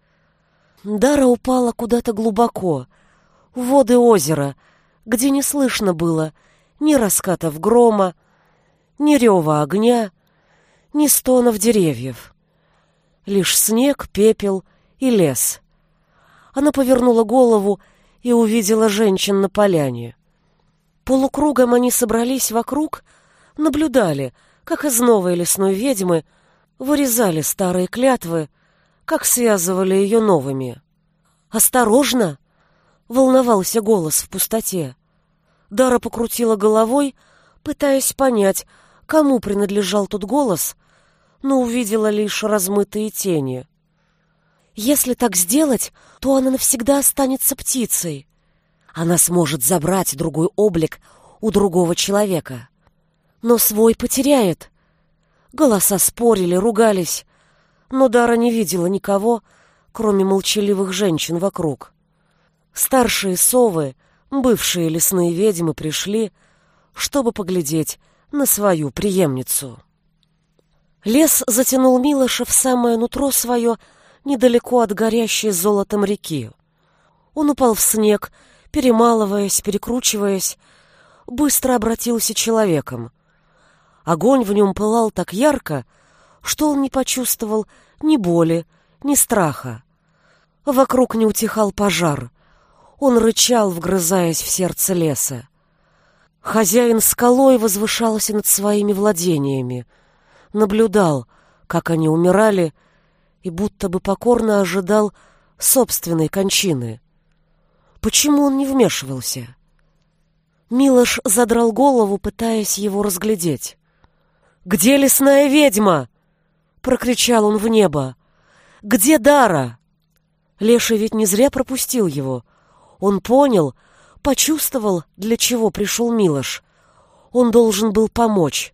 Дара упала куда-то глубоко, в воды озера, где не слышно было ни раскатов грома, ни рева огня, ни стонов деревьев. Лишь снег, пепел и лес. Она повернула голову и увидела женщин на поляне. Полукругом они собрались вокруг, наблюдали, как из новой лесной ведьмы вырезали старые клятвы, как связывали ее новыми. «Осторожно!» — волновался голос в пустоте. Дара покрутила головой, пытаясь понять, кому принадлежал тот голос, но увидела лишь размытые тени. Если так сделать, то она навсегда останется птицей. Она сможет забрать другой облик у другого человека. Но свой потеряет. Голоса спорили, ругались, но Дара не видела никого, кроме молчаливых женщин вокруг. Старшие совы, бывшие лесные ведьмы, пришли, чтобы поглядеть на свою преемницу. Лес затянул Милоша в самое нутро свое, недалеко от горящей золотом реки. Он упал в снег, перемалываясь, перекручиваясь, быстро обратился человеком. Огонь в нем пылал так ярко, что он не почувствовал ни боли, ни страха. Вокруг не утихал пожар. Он рычал, вгрызаясь в сердце леса. Хозяин скалой возвышался над своими владениями, наблюдал, как они умирали, и будто бы покорно ожидал собственной кончины. Почему он не вмешивался? Милош задрал голову, пытаясь его разглядеть. «Где лесная ведьма?» — прокричал он в небо. «Где Дара?» Леший ведь не зря пропустил его. Он понял, почувствовал, для чего пришел Милош. Он должен был помочь.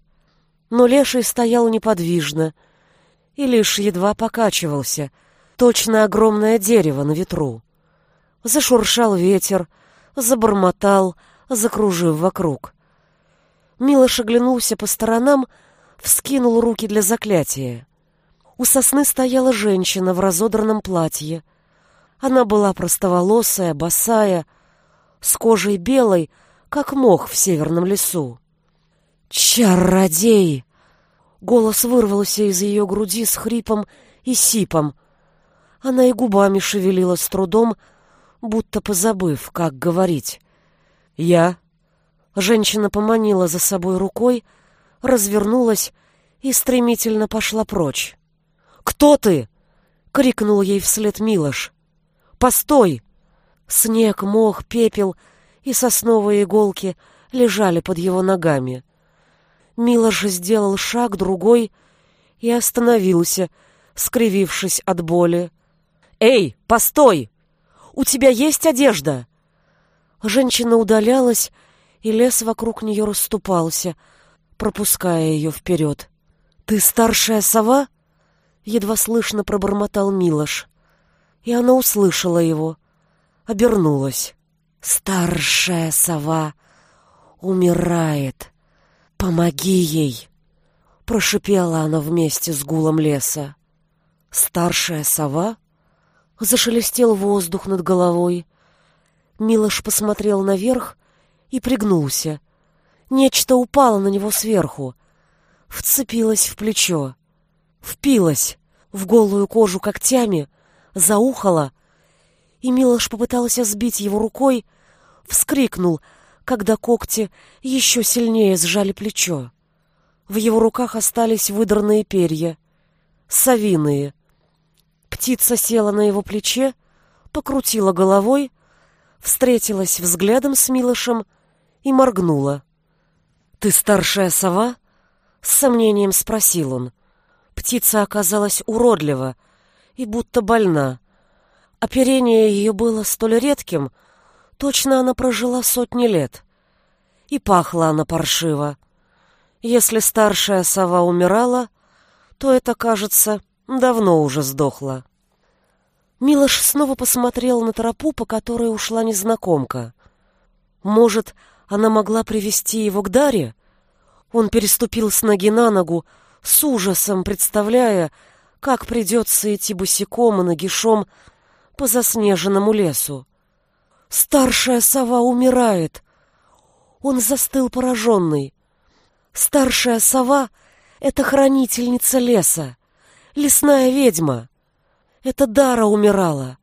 Но Леший стоял неподвижно и лишь едва покачивался, точно огромное дерево на ветру. Зашуршал ветер, забормотал, закружив вокруг. Милош оглянулся по сторонам, вскинул руки для заклятия. У сосны стояла женщина в разодранном платье. Она была простоволосая, босая, с кожей белой, как мох в северном лесу. «Чародей!» Голос вырвался из ее груди с хрипом и сипом. Она и губами шевелила с трудом, будто позабыв, как говорить. «Я?» Женщина поманила за собой рукой, развернулась и стремительно пошла прочь. «Кто ты?» — крикнул ей вслед Милош. «Постой!» Снег, мох, пепел и сосновые иголки лежали под его ногами. Милош сделал шаг другой и остановился, скривившись от боли. «Эй, постой! У тебя есть одежда?» Женщина удалялась, и лес вокруг нее расступался, пропуская ее вперед. «Ты старшая сова?» — едва слышно пробормотал Милош. И она услышала его — обернулась. «Старшая сова умирает. Помоги ей!» Прошипела она вместе с гулом леса. «Старшая сова?» Зашелестел воздух над головой. Милош посмотрел наверх и пригнулся. Нечто упало на него сверху. вцепилась в плечо, впилась в голую кожу когтями, заухала, и Милош попытался сбить его рукой, вскрикнул, когда когти еще сильнее сжали плечо. В его руках остались выдранные перья, совиные. Птица села на его плече, покрутила головой, встретилась взглядом с Милошем и моргнула. «Ты старшая сова?» — с сомнением спросил он. Птица оказалась уродлива и будто больна. Оперение ее было столь редким, точно она прожила сотни лет. И пахла она паршиво. Если старшая сова умирала, то это, кажется, давно уже сдохла. Милош снова посмотрел на тропу, по которой ушла незнакомка. Может, она могла привести его к Даре? Он переступил с ноги на ногу, с ужасом представляя, как придется идти босиком и нагишом по заснеженному лесу. Старшая сова умирает. Он застыл пораженный. Старшая сова — это хранительница леса, лесная ведьма. Это Дара умирала.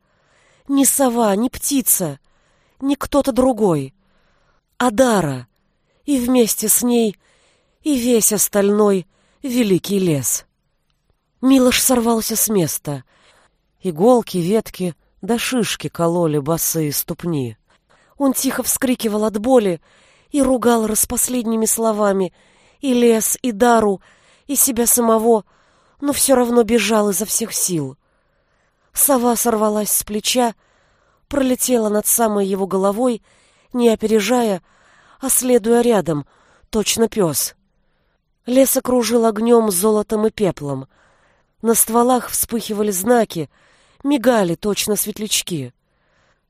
Не сова, не птица, не кто-то другой, а Дара. И вместе с ней и весь остальной великий лес. Милош сорвался с места. Иголки, ветки да шишки кололи босые ступни. Он тихо вскрикивал от боли и ругал распоследними словами и лес, и Дару, и себя самого, но все равно бежал изо всех сил. Сова сорвалась с плеча, пролетела над самой его головой, не опережая, а следуя рядом, точно пес. Лес окружил огнем, золотом и пеплом. На стволах вспыхивали знаки, мигали точно светлячки.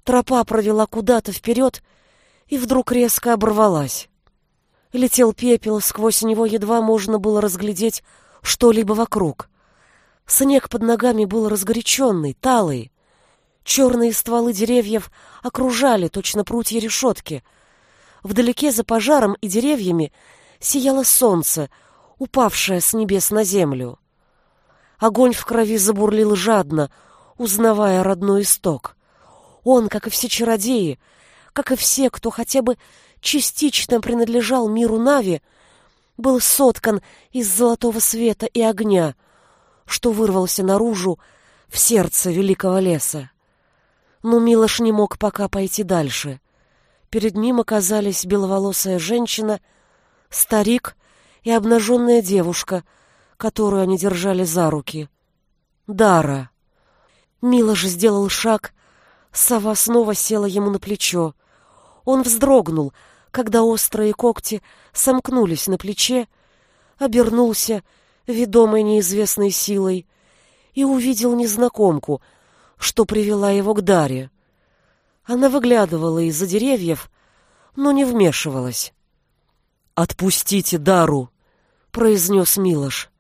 Тропа провела куда-то вперед и вдруг резко оборвалась. Летел пепел, сквозь него едва можно было разглядеть что-либо вокруг. Снег под ногами был разгоряченный, талый. Черные стволы деревьев окружали точно прутья решетки. Вдалеке за пожаром и деревьями сияло солнце — упавшая с небес на землю. Огонь в крови забурлил жадно, узнавая родной исток. Он, как и все чародеи, как и все, кто хотя бы частично принадлежал миру Нави, был соткан из золотого света и огня, что вырвался наружу в сердце великого леса. Но Милош не мог пока пойти дальше. Перед ним оказались беловолосая женщина, старик и обнаженная девушка, которую они держали за руки. Дара. Милош сделал шаг, сова снова села ему на плечо. Он вздрогнул, когда острые когти сомкнулись на плече, обернулся, ведомой неизвестной силой, и увидел незнакомку, что привела его к Даре. Она выглядывала из-за деревьев, но не вмешивалась. «Отпустите Дару!» произнес Милош.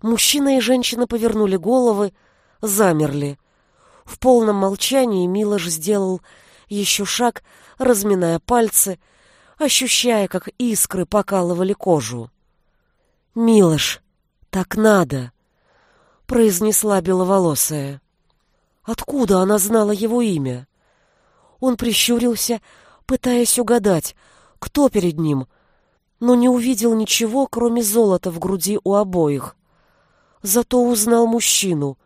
Мужчина и женщина повернули головы, замерли. В полном молчании Милош сделал еще шаг, разминая пальцы, ощущая, как искры покалывали кожу. «Милош, так надо!» — произнесла беловолосая. Откуда она знала его имя? Он прищурился, пытаясь угадать, кто перед ним, но не увидел ничего, кроме золота в груди у обоих. Зато узнал мужчину,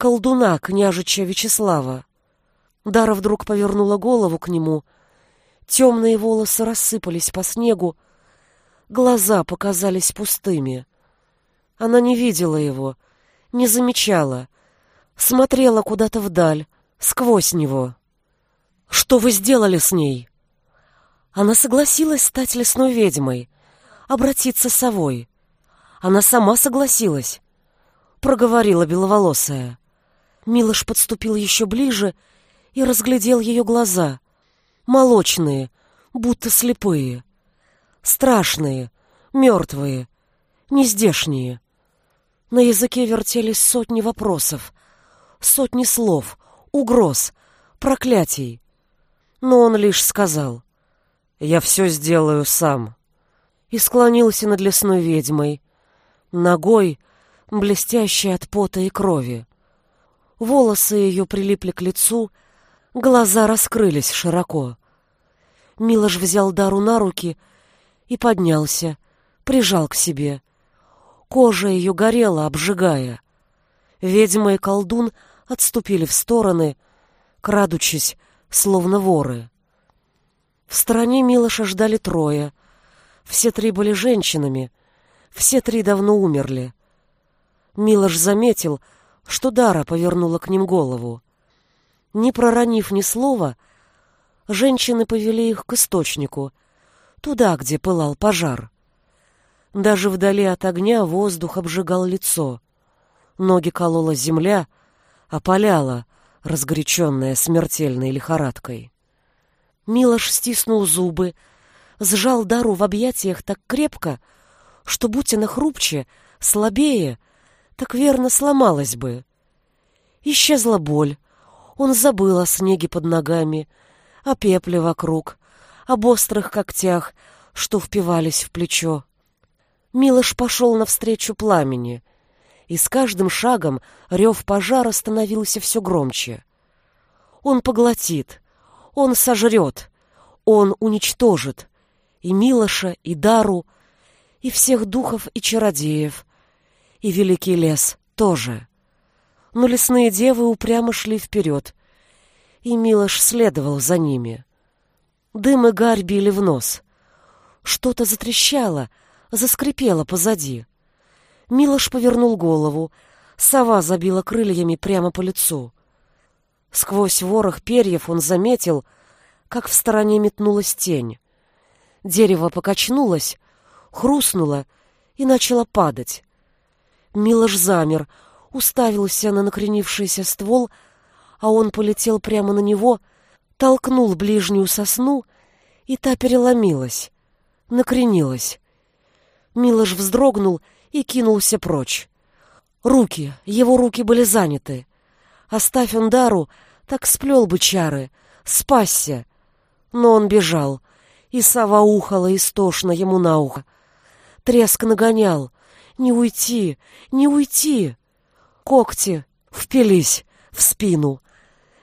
колдуна княжича Вячеслава. Дара вдруг повернула голову к нему. Темные волосы рассыпались по снегу, глаза показались пустыми. Она не видела его, не замечала, смотрела куда-то вдаль, сквозь него. «Что вы сделали с ней?» Она согласилась стать лесной ведьмой, обратиться совой. Она сама согласилась, проговорила беловолосая. Милош подступил еще ближе и разглядел ее глаза. Молочные, будто слепые. Страшные, мертвые, нездешние. На языке вертелись сотни вопросов, сотни слов, угроз, проклятий. Но он лишь сказал — я все сделаю сам. и склонился над лесной ведьмой, ногой, блестящей от пота и крови. Волосы ее прилипли к лицу, глаза раскрылись широко. Милош взял Дару на руки и поднялся, прижал к себе. Кожа ее горела, обжигая. Ведьма и колдун отступили в стороны, крадучись, словно воры. В стороне Милоша ждали трое. Все три были женщинами, все три давно умерли. Милош заметил, что Дара повернула к ним голову. Не проронив ни слова, женщины повели их к источнику, туда, где пылал пожар. Даже вдали от огня воздух обжигал лицо. Ноги колола земля, опаляла, разгоряченная смертельной лихорадкой. Милош стиснул зубы, сжал Дару в объятиях так крепко, что, будь она хрупче, слабее, так верно сломалась бы. Исчезла боль. Он забыл о снеге под ногами, о пепле вокруг, об острых когтях, что впивались в плечо. Милош пошел навстречу пламени, и с каждым шагом рев пожара становился все громче. Он поглотит, он сожрет, он уничтожит и Милоша, и Дару, и всех духов и чародеев, и великий лес тоже. Но лесные девы упрямо шли вперед, и Милош следовал за ними. Дым и гарь били в нос. Что-то затрещало, заскрипело позади. Милош повернул голову. Сова забила крыльями прямо по лицу. Сквозь ворох перьев он заметил, как в стороне метнулась тень. Дерево покачнулось, хрустнуло и начало падать. Милош замер, уставился на накренившийся ствол, а он полетел прямо на него, толкнул ближнюю сосну, и та переломилась, накренилась. Милош вздрогнул и кинулся прочь. Руки, его руки были заняты. Оставь он дару, так сплел бы чары, спасся. Но он бежал, и сова ухала истошно ему на ухо. Треск нагонял. Не уйти, не уйти. Когти впились в спину.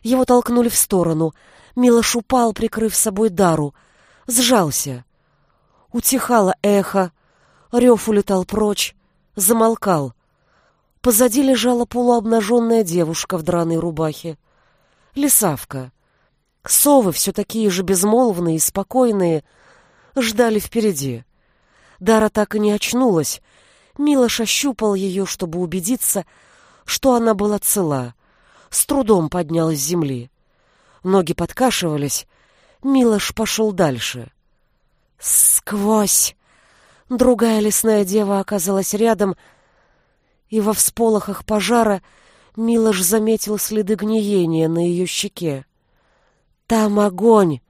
Его толкнули в сторону. Милош упал, прикрыв собой дару. Сжался. Утихало эхо. Рев улетал прочь замолкал. Позади лежала полуобнаженная девушка в драной рубахе. Лисавка. Совы, все такие же безмолвные и спокойные, ждали впереди. Дара так и не очнулась. Милош ощупал ее, чтобы убедиться, что она была цела. С трудом поднялась с земли. Ноги подкашивались. Милош пошел дальше. «Сквозь!» Другая лесная дева оказалась рядом, и во всполохах пожара Милош заметил следы гниения на ее щеке. «Там огонь!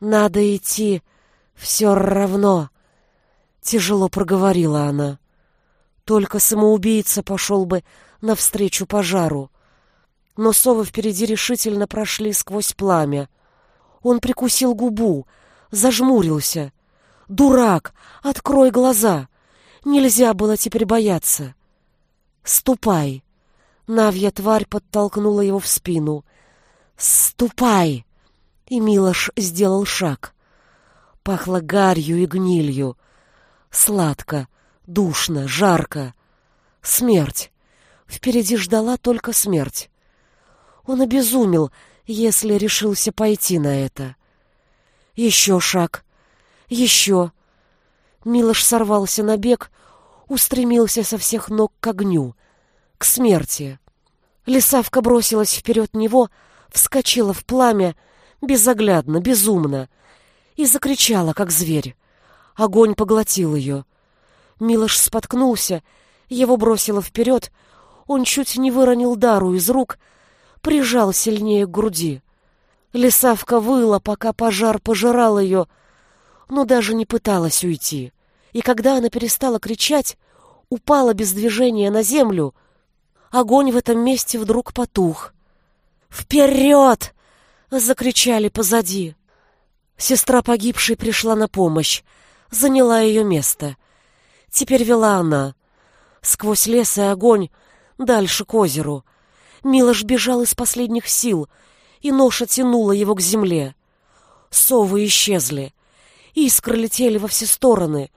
Надо идти! Все равно!» Тяжело проговорила она. Только самоубийца пошел бы навстречу пожару. Но совы впереди решительно прошли сквозь пламя. Он прикусил губу, зажмурился — Дурак, открой глаза. Нельзя было теперь бояться. Ступай. Навья тварь подтолкнула его в спину. Ступай. И Милош сделал шаг. Пахло гарью и гнилью. Сладко, душно, жарко. Смерть. Впереди ждала только смерть. Он обезумел, если решился пойти на это. Еще шаг. Еще. Милош сорвался на бег, устремился со всех ног к огню, к смерти. Лисавка бросилась вперед него, вскочила в пламя, безоглядно, безумно, и закричала, как зверь. Огонь поглотил ее. Милош споткнулся, его бросило вперед, он чуть не выронил дару из рук, прижал сильнее к груди. Лисавка выла, пока пожар пожирал ее, — но даже не пыталась уйти. И когда она перестала кричать, упала без движения на землю, огонь в этом месте вдруг потух. «Вперед!» — закричали позади. Сестра погибшей пришла на помощь, заняла ее место. Теперь вела она. Сквозь лес и огонь, дальше к озеру. Милош бежал из последних сил, и ноша тянула его к земле. Совы исчезли. Искры летели во все стороны.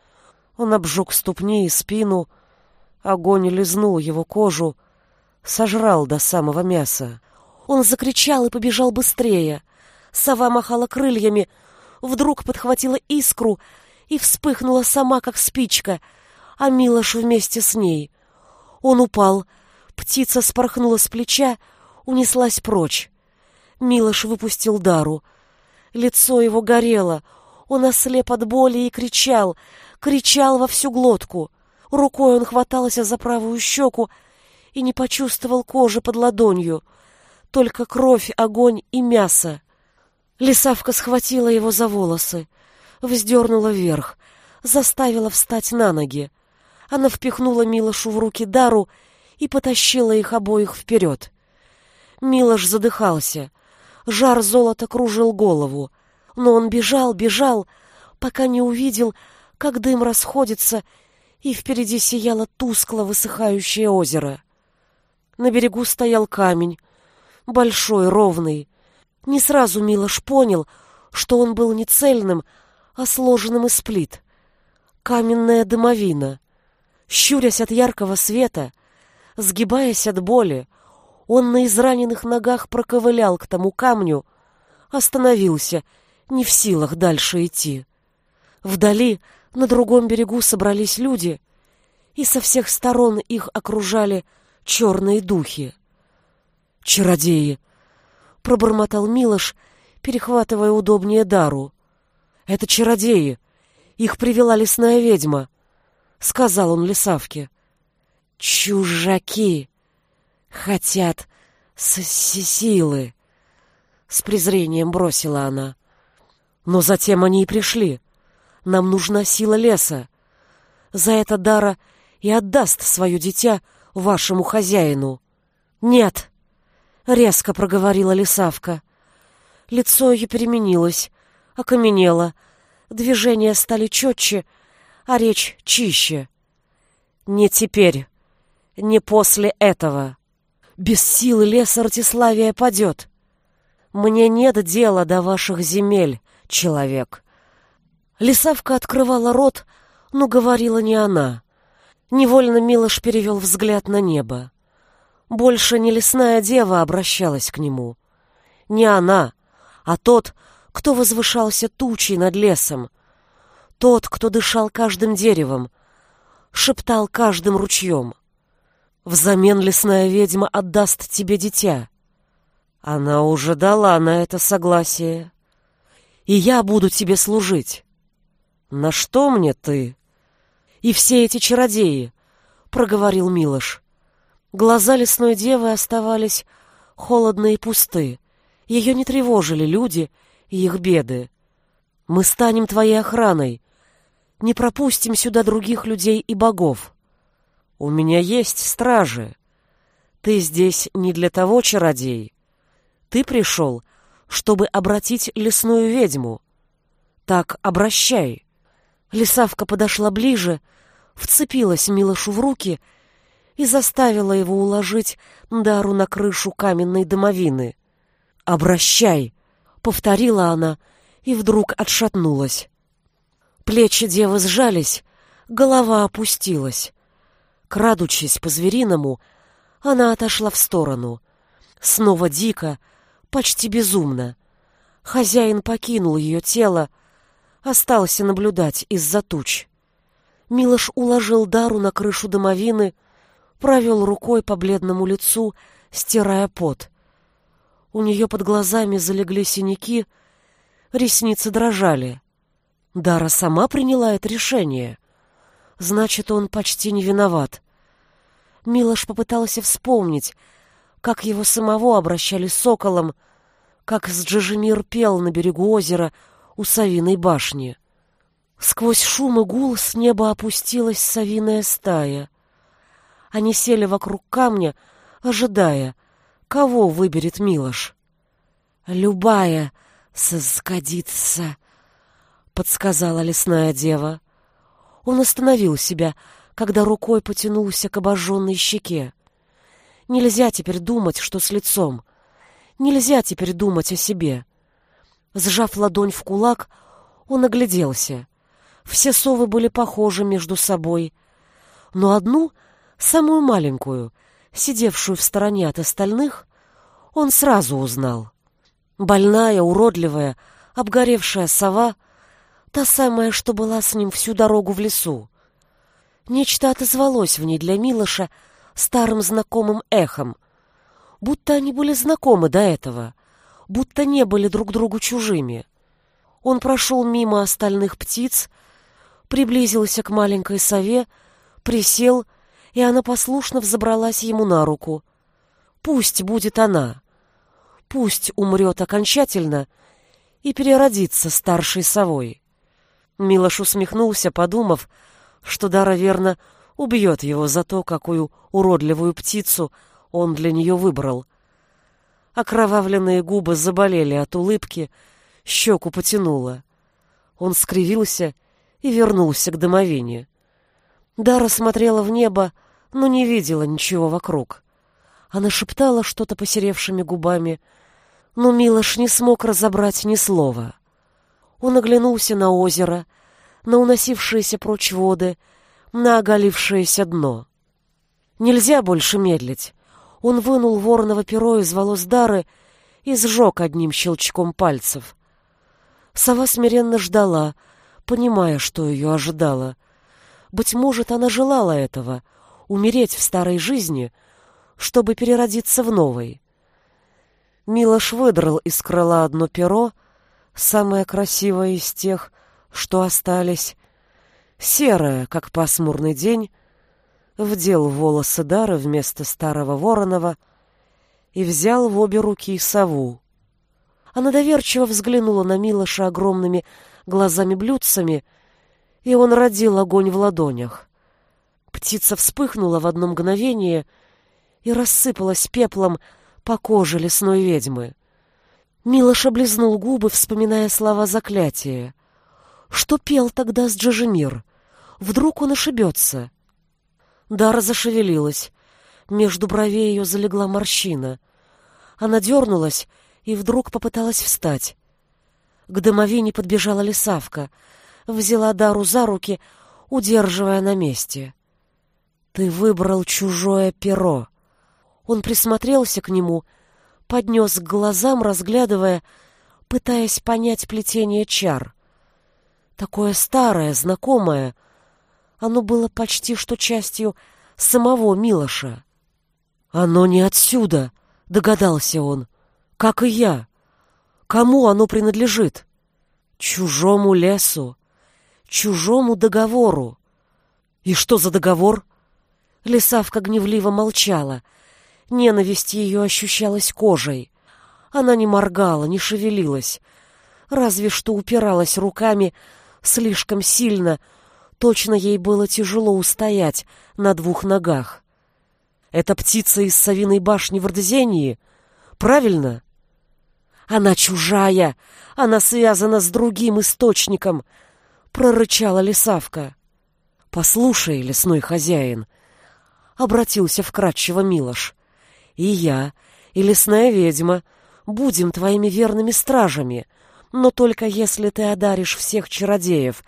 Он обжег ступни и спину. Огонь лизнул его кожу, сожрал до самого мяса. Он закричал и побежал быстрее. Сова махала крыльями, вдруг подхватила искру и вспыхнула сама, как спичка, а Милош вместе с ней. Он упал, птица спорхнула с плеча, унеслась прочь. Милош выпустил дару. Лицо его горело, он ослеп от боли и кричал, кричал во всю глотку. Рукой он хватался за правую щеку и не почувствовал кожи под ладонью, только кровь, огонь и мясо. Лисавка схватила его за волосы, вздернула вверх, заставила встать на ноги. Она впихнула Милошу в руки Дару и потащила их обоих вперед. Милош задыхался. Жар золота кружил голову. Но он бежал, бежал, пока не увидел, как дым расходится, и впереди сияло тускло высыхающее озеро. На берегу стоял камень, большой, ровный. Не сразу Милош понял, что он был не цельным, а сложенным из плит. Каменная дымовина. Щурясь от яркого света, сгибаясь от боли, он на израненных ногах проковылял к тому камню, остановился, не в силах дальше идти. Вдали, на другом берегу, собрались люди, и со всех сторон их окружали черные духи. «Чародеи!» — пробормотал Милош, перехватывая удобнее дару. «Это чародеи! Их привела лесная ведьма!» — сказал он Лисавке. «Чужаки! Хотят с силы!» С презрением бросила она. «Но затем они и пришли. Нам нужна сила леса. За это Дара и отдаст свое дитя вашему хозяину». «Нет!» — резко проговорила Лисавка. Лицо ее переменилось, окаменело, движения стали четче, а речь чище. «Не теперь, не после этого. Без силы леса Ратиславия падет. Мне нет дела до ваших земель, человек». Лисавка открывала рот, но говорила не она. Невольно Милош перевел взгляд на небо. Больше не лесная дева обращалась к нему. Не она, а тот, кто возвышался тучей над лесом, тот, кто дышал каждым деревом, шептал каждым ручьем. Взамен лесная ведьма отдаст тебе дитя. Она уже дала на это согласие. И я буду тебе служить. На что мне ты? И все эти чародеи, — проговорил Милош. Глаза лесной девы оставались холодные и пусты. Ее не тревожили люди и их беды. Мы станем твоей охраной, не пропустим сюда других людей и богов. У меня есть стражи. Ты здесь не для того, чародей. Ты пришел, чтобы обратить лесную ведьму. Так обращай. Лисавка подошла ближе, вцепилась Милошу в руки и заставила его уложить Дару на крышу каменной домовины. «Обращай!» — повторила она и вдруг отшатнулась. Плечи девы сжались, голова опустилась. Крадучись по-звериному, она отошла в сторону. Снова дико, почти безумно. Хозяин покинул ее тело, остался наблюдать из-за туч. Милош уложил Дару на крышу домовины, провел рукой по бледному лицу, стирая пот. У нее под глазами залегли синяки, ресницы дрожали. Дара сама приняла это решение. Значит, он почти не виноват. Милош попытался вспомнить, как его самого обращали соколом, как с Джижемир пел на берегу озера у Савиной башни. Сквозь шум и гул с неба опустилась совиная стая. Они сели вокруг камня, ожидая, кого выберет Милош. «Любая сгодится», подсказала лесная дева. Он остановил себя, когда рукой потянулся к обожженной щеке. Нельзя теперь думать, что с лицом. Нельзя теперь думать о себе. Сжав ладонь в кулак, он огляделся. Все совы были похожи между собой, но одну, самую маленькую, сидевшую в стороне от остальных, он сразу узнал. Больная, уродливая, обгоревшая сова, та самая, что была с ним всю дорогу в лесу. Нечто отозвалось в ней для Милоша старым знакомым эхом, будто они были знакомы до этого, будто не были друг другу чужими. Он прошел мимо остальных птиц, приблизился к маленькой сове, присел, и она послушно взобралась ему на руку. Пусть будет она. Пусть умрет окончательно и переродится старшей совой. Милош усмехнулся, подумав, что Дара верно убьет его за то, какую уродливую птицу он для нее выбрал. Окровавленные губы заболели от улыбки, щеку потянуло. Он скривился и вернулся к домовине. Дара смотрела в небо, но не видела ничего вокруг. Она шептала что-то посеревшими губами, но Милош не смог разобрать ни слова. Он оглянулся на озеро, на уносившиеся прочь воды, на оголившееся дно. Нельзя больше медлить. Он вынул вороново перо из волос Дары и сжег одним щелчком пальцев. Сова смиренно ждала, понимая, что ее ожидало. Быть может, она желала этого — умереть в старой жизни, чтобы переродиться в новой. Милош выдрал из крыла одно перо, самое красивое из тех, что остались, серое, как пасмурный день, вдел волосы Дары вместо старого Воронова и взял в обе руки сову. Она доверчиво взглянула на Милоша огромными глазами-блюдцами, и он родил огонь в ладонях. Птица вспыхнула в одно мгновение и рассыпалась пеплом по коже лесной ведьмы. Милош облизнул губы, вспоминая слова заклятия. Что пел тогда с Джажемир? Вдруг он ошибется? Дара зашевелилась. Между бровей ее залегла морщина. Она дернулась и вдруг попыталась встать. К домовине подбежала лисавка, взяла Дару за руки, удерживая на месте. «Ты выбрал чужое перо». Он присмотрелся к нему, поднес к глазам, разглядывая, пытаясь понять плетение чар. Такое старое, знакомое. Оно было почти что частью самого Милоша. «Оно не отсюда», — догадался он, — «как и я». Кому оно принадлежит? Чужому лесу, чужому договору. И что за договор? Лисавка гневливо молчала. Ненависть ее ощущалась кожей. Она не моргала, не шевелилась, разве что упиралась руками слишком сильно, точно ей было тяжело устоять на двух ногах. Это птица из совиной башни в Ордезении? Правильно? Она чужая, она связана с другим источником, прорычала лисавка. Послушай, лесной хозяин, обратился вкратчиво Милош. И я, и лесная ведьма будем твоими верными стражами, но только если ты одаришь всех чародеев,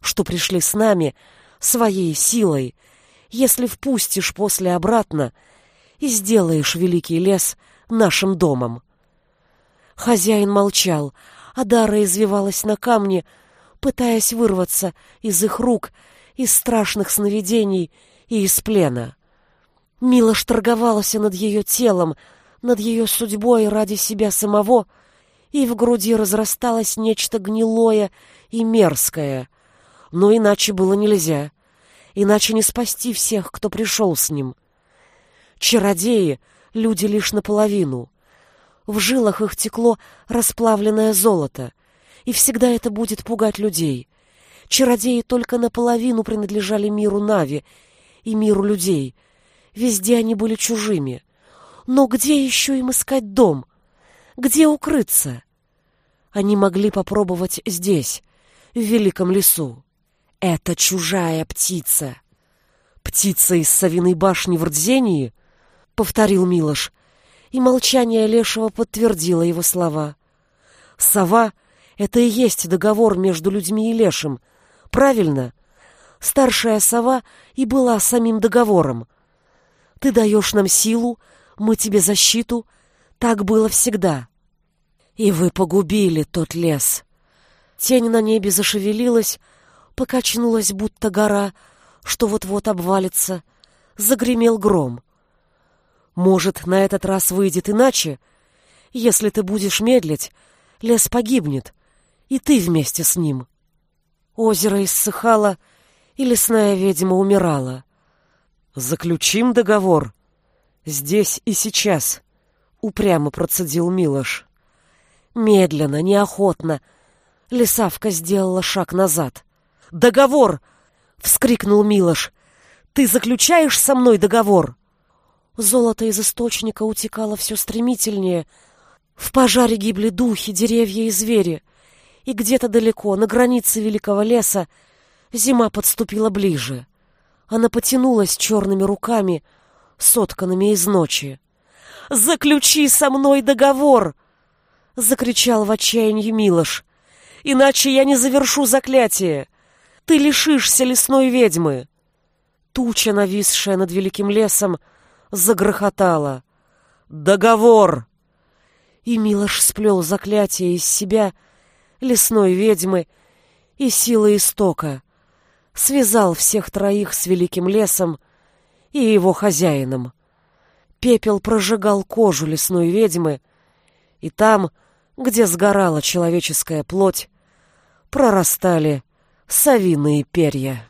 что пришли с нами, своей силой, если впустишь после обратно и сделаешь великий лес нашим домом. Хозяин молчал, а Дара извивалась на камне, пытаясь вырваться из их рук, из страшных сновидений и из плена. Милош торговался над ее телом, над ее судьбой ради себя самого, и в груди разрасталось нечто гнилое и мерзкое. Но иначе было нельзя, иначе не спасти всех, кто пришел с ним. Чародеи — люди лишь наполовину — в жилах их текло расплавленное золото, и всегда это будет пугать людей. Чародеи только наполовину принадлежали миру Нави и миру людей. Везде они были чужими. Но где еще им искать дом? Где укрыться? Они могли попробовать здесь, в великом лесу. Это чужая птица. Птица из совиной башни в Рдзении, повторил Милош, и молчание Лешего подтвердило его слова. Сова — это и есть договор между людьми и Лешим, правильно? Старшая сова и была самим договором. Ты даешь нам силу, мы тебе защиту. Так было всегда. И вы погубили тот лес. Тень на небе зашевелилась, покачнулась, будто гора, что вот-вот обвалится. Загремел гром. Может, на этот раз выйдет иначе? Если ты будешь медлить, лес погибнет, и ты вместе с ним. Озеро иссыхало, и лесная ведьма умирала. «Заключим договор. Здесь и сейчас», — упрямо процедил Милош. Медленно, неохотно. Лисавка сделала шаг назад. «Договор!» — вскрикнул Милош. «Ты заключаешь со мной договор?» Золото из источника утекало все стремительнее. В пожаре гибли духи, деревья и звери. И где-то далеко, на границе великого леса, зима подступила ближе. Она потянулась черными руками, сотканными из ночи. «Заключи со мной договор!» — закричал в отчаянии Милош. «Иначе я не завершу заклятие! Ты лишишься лесной ведьмы!» Туча, нависшая над великим лесом, загрохотала. «Договор!» И Милош сплел заклятие из себя, лесной ведьмы и силы истока связал всех троих с великим лесом и его хозяином. Пепел прожигал кожу лесной ведьмы, и там, где сгорала человеческая плоть, прорастали совиные перья.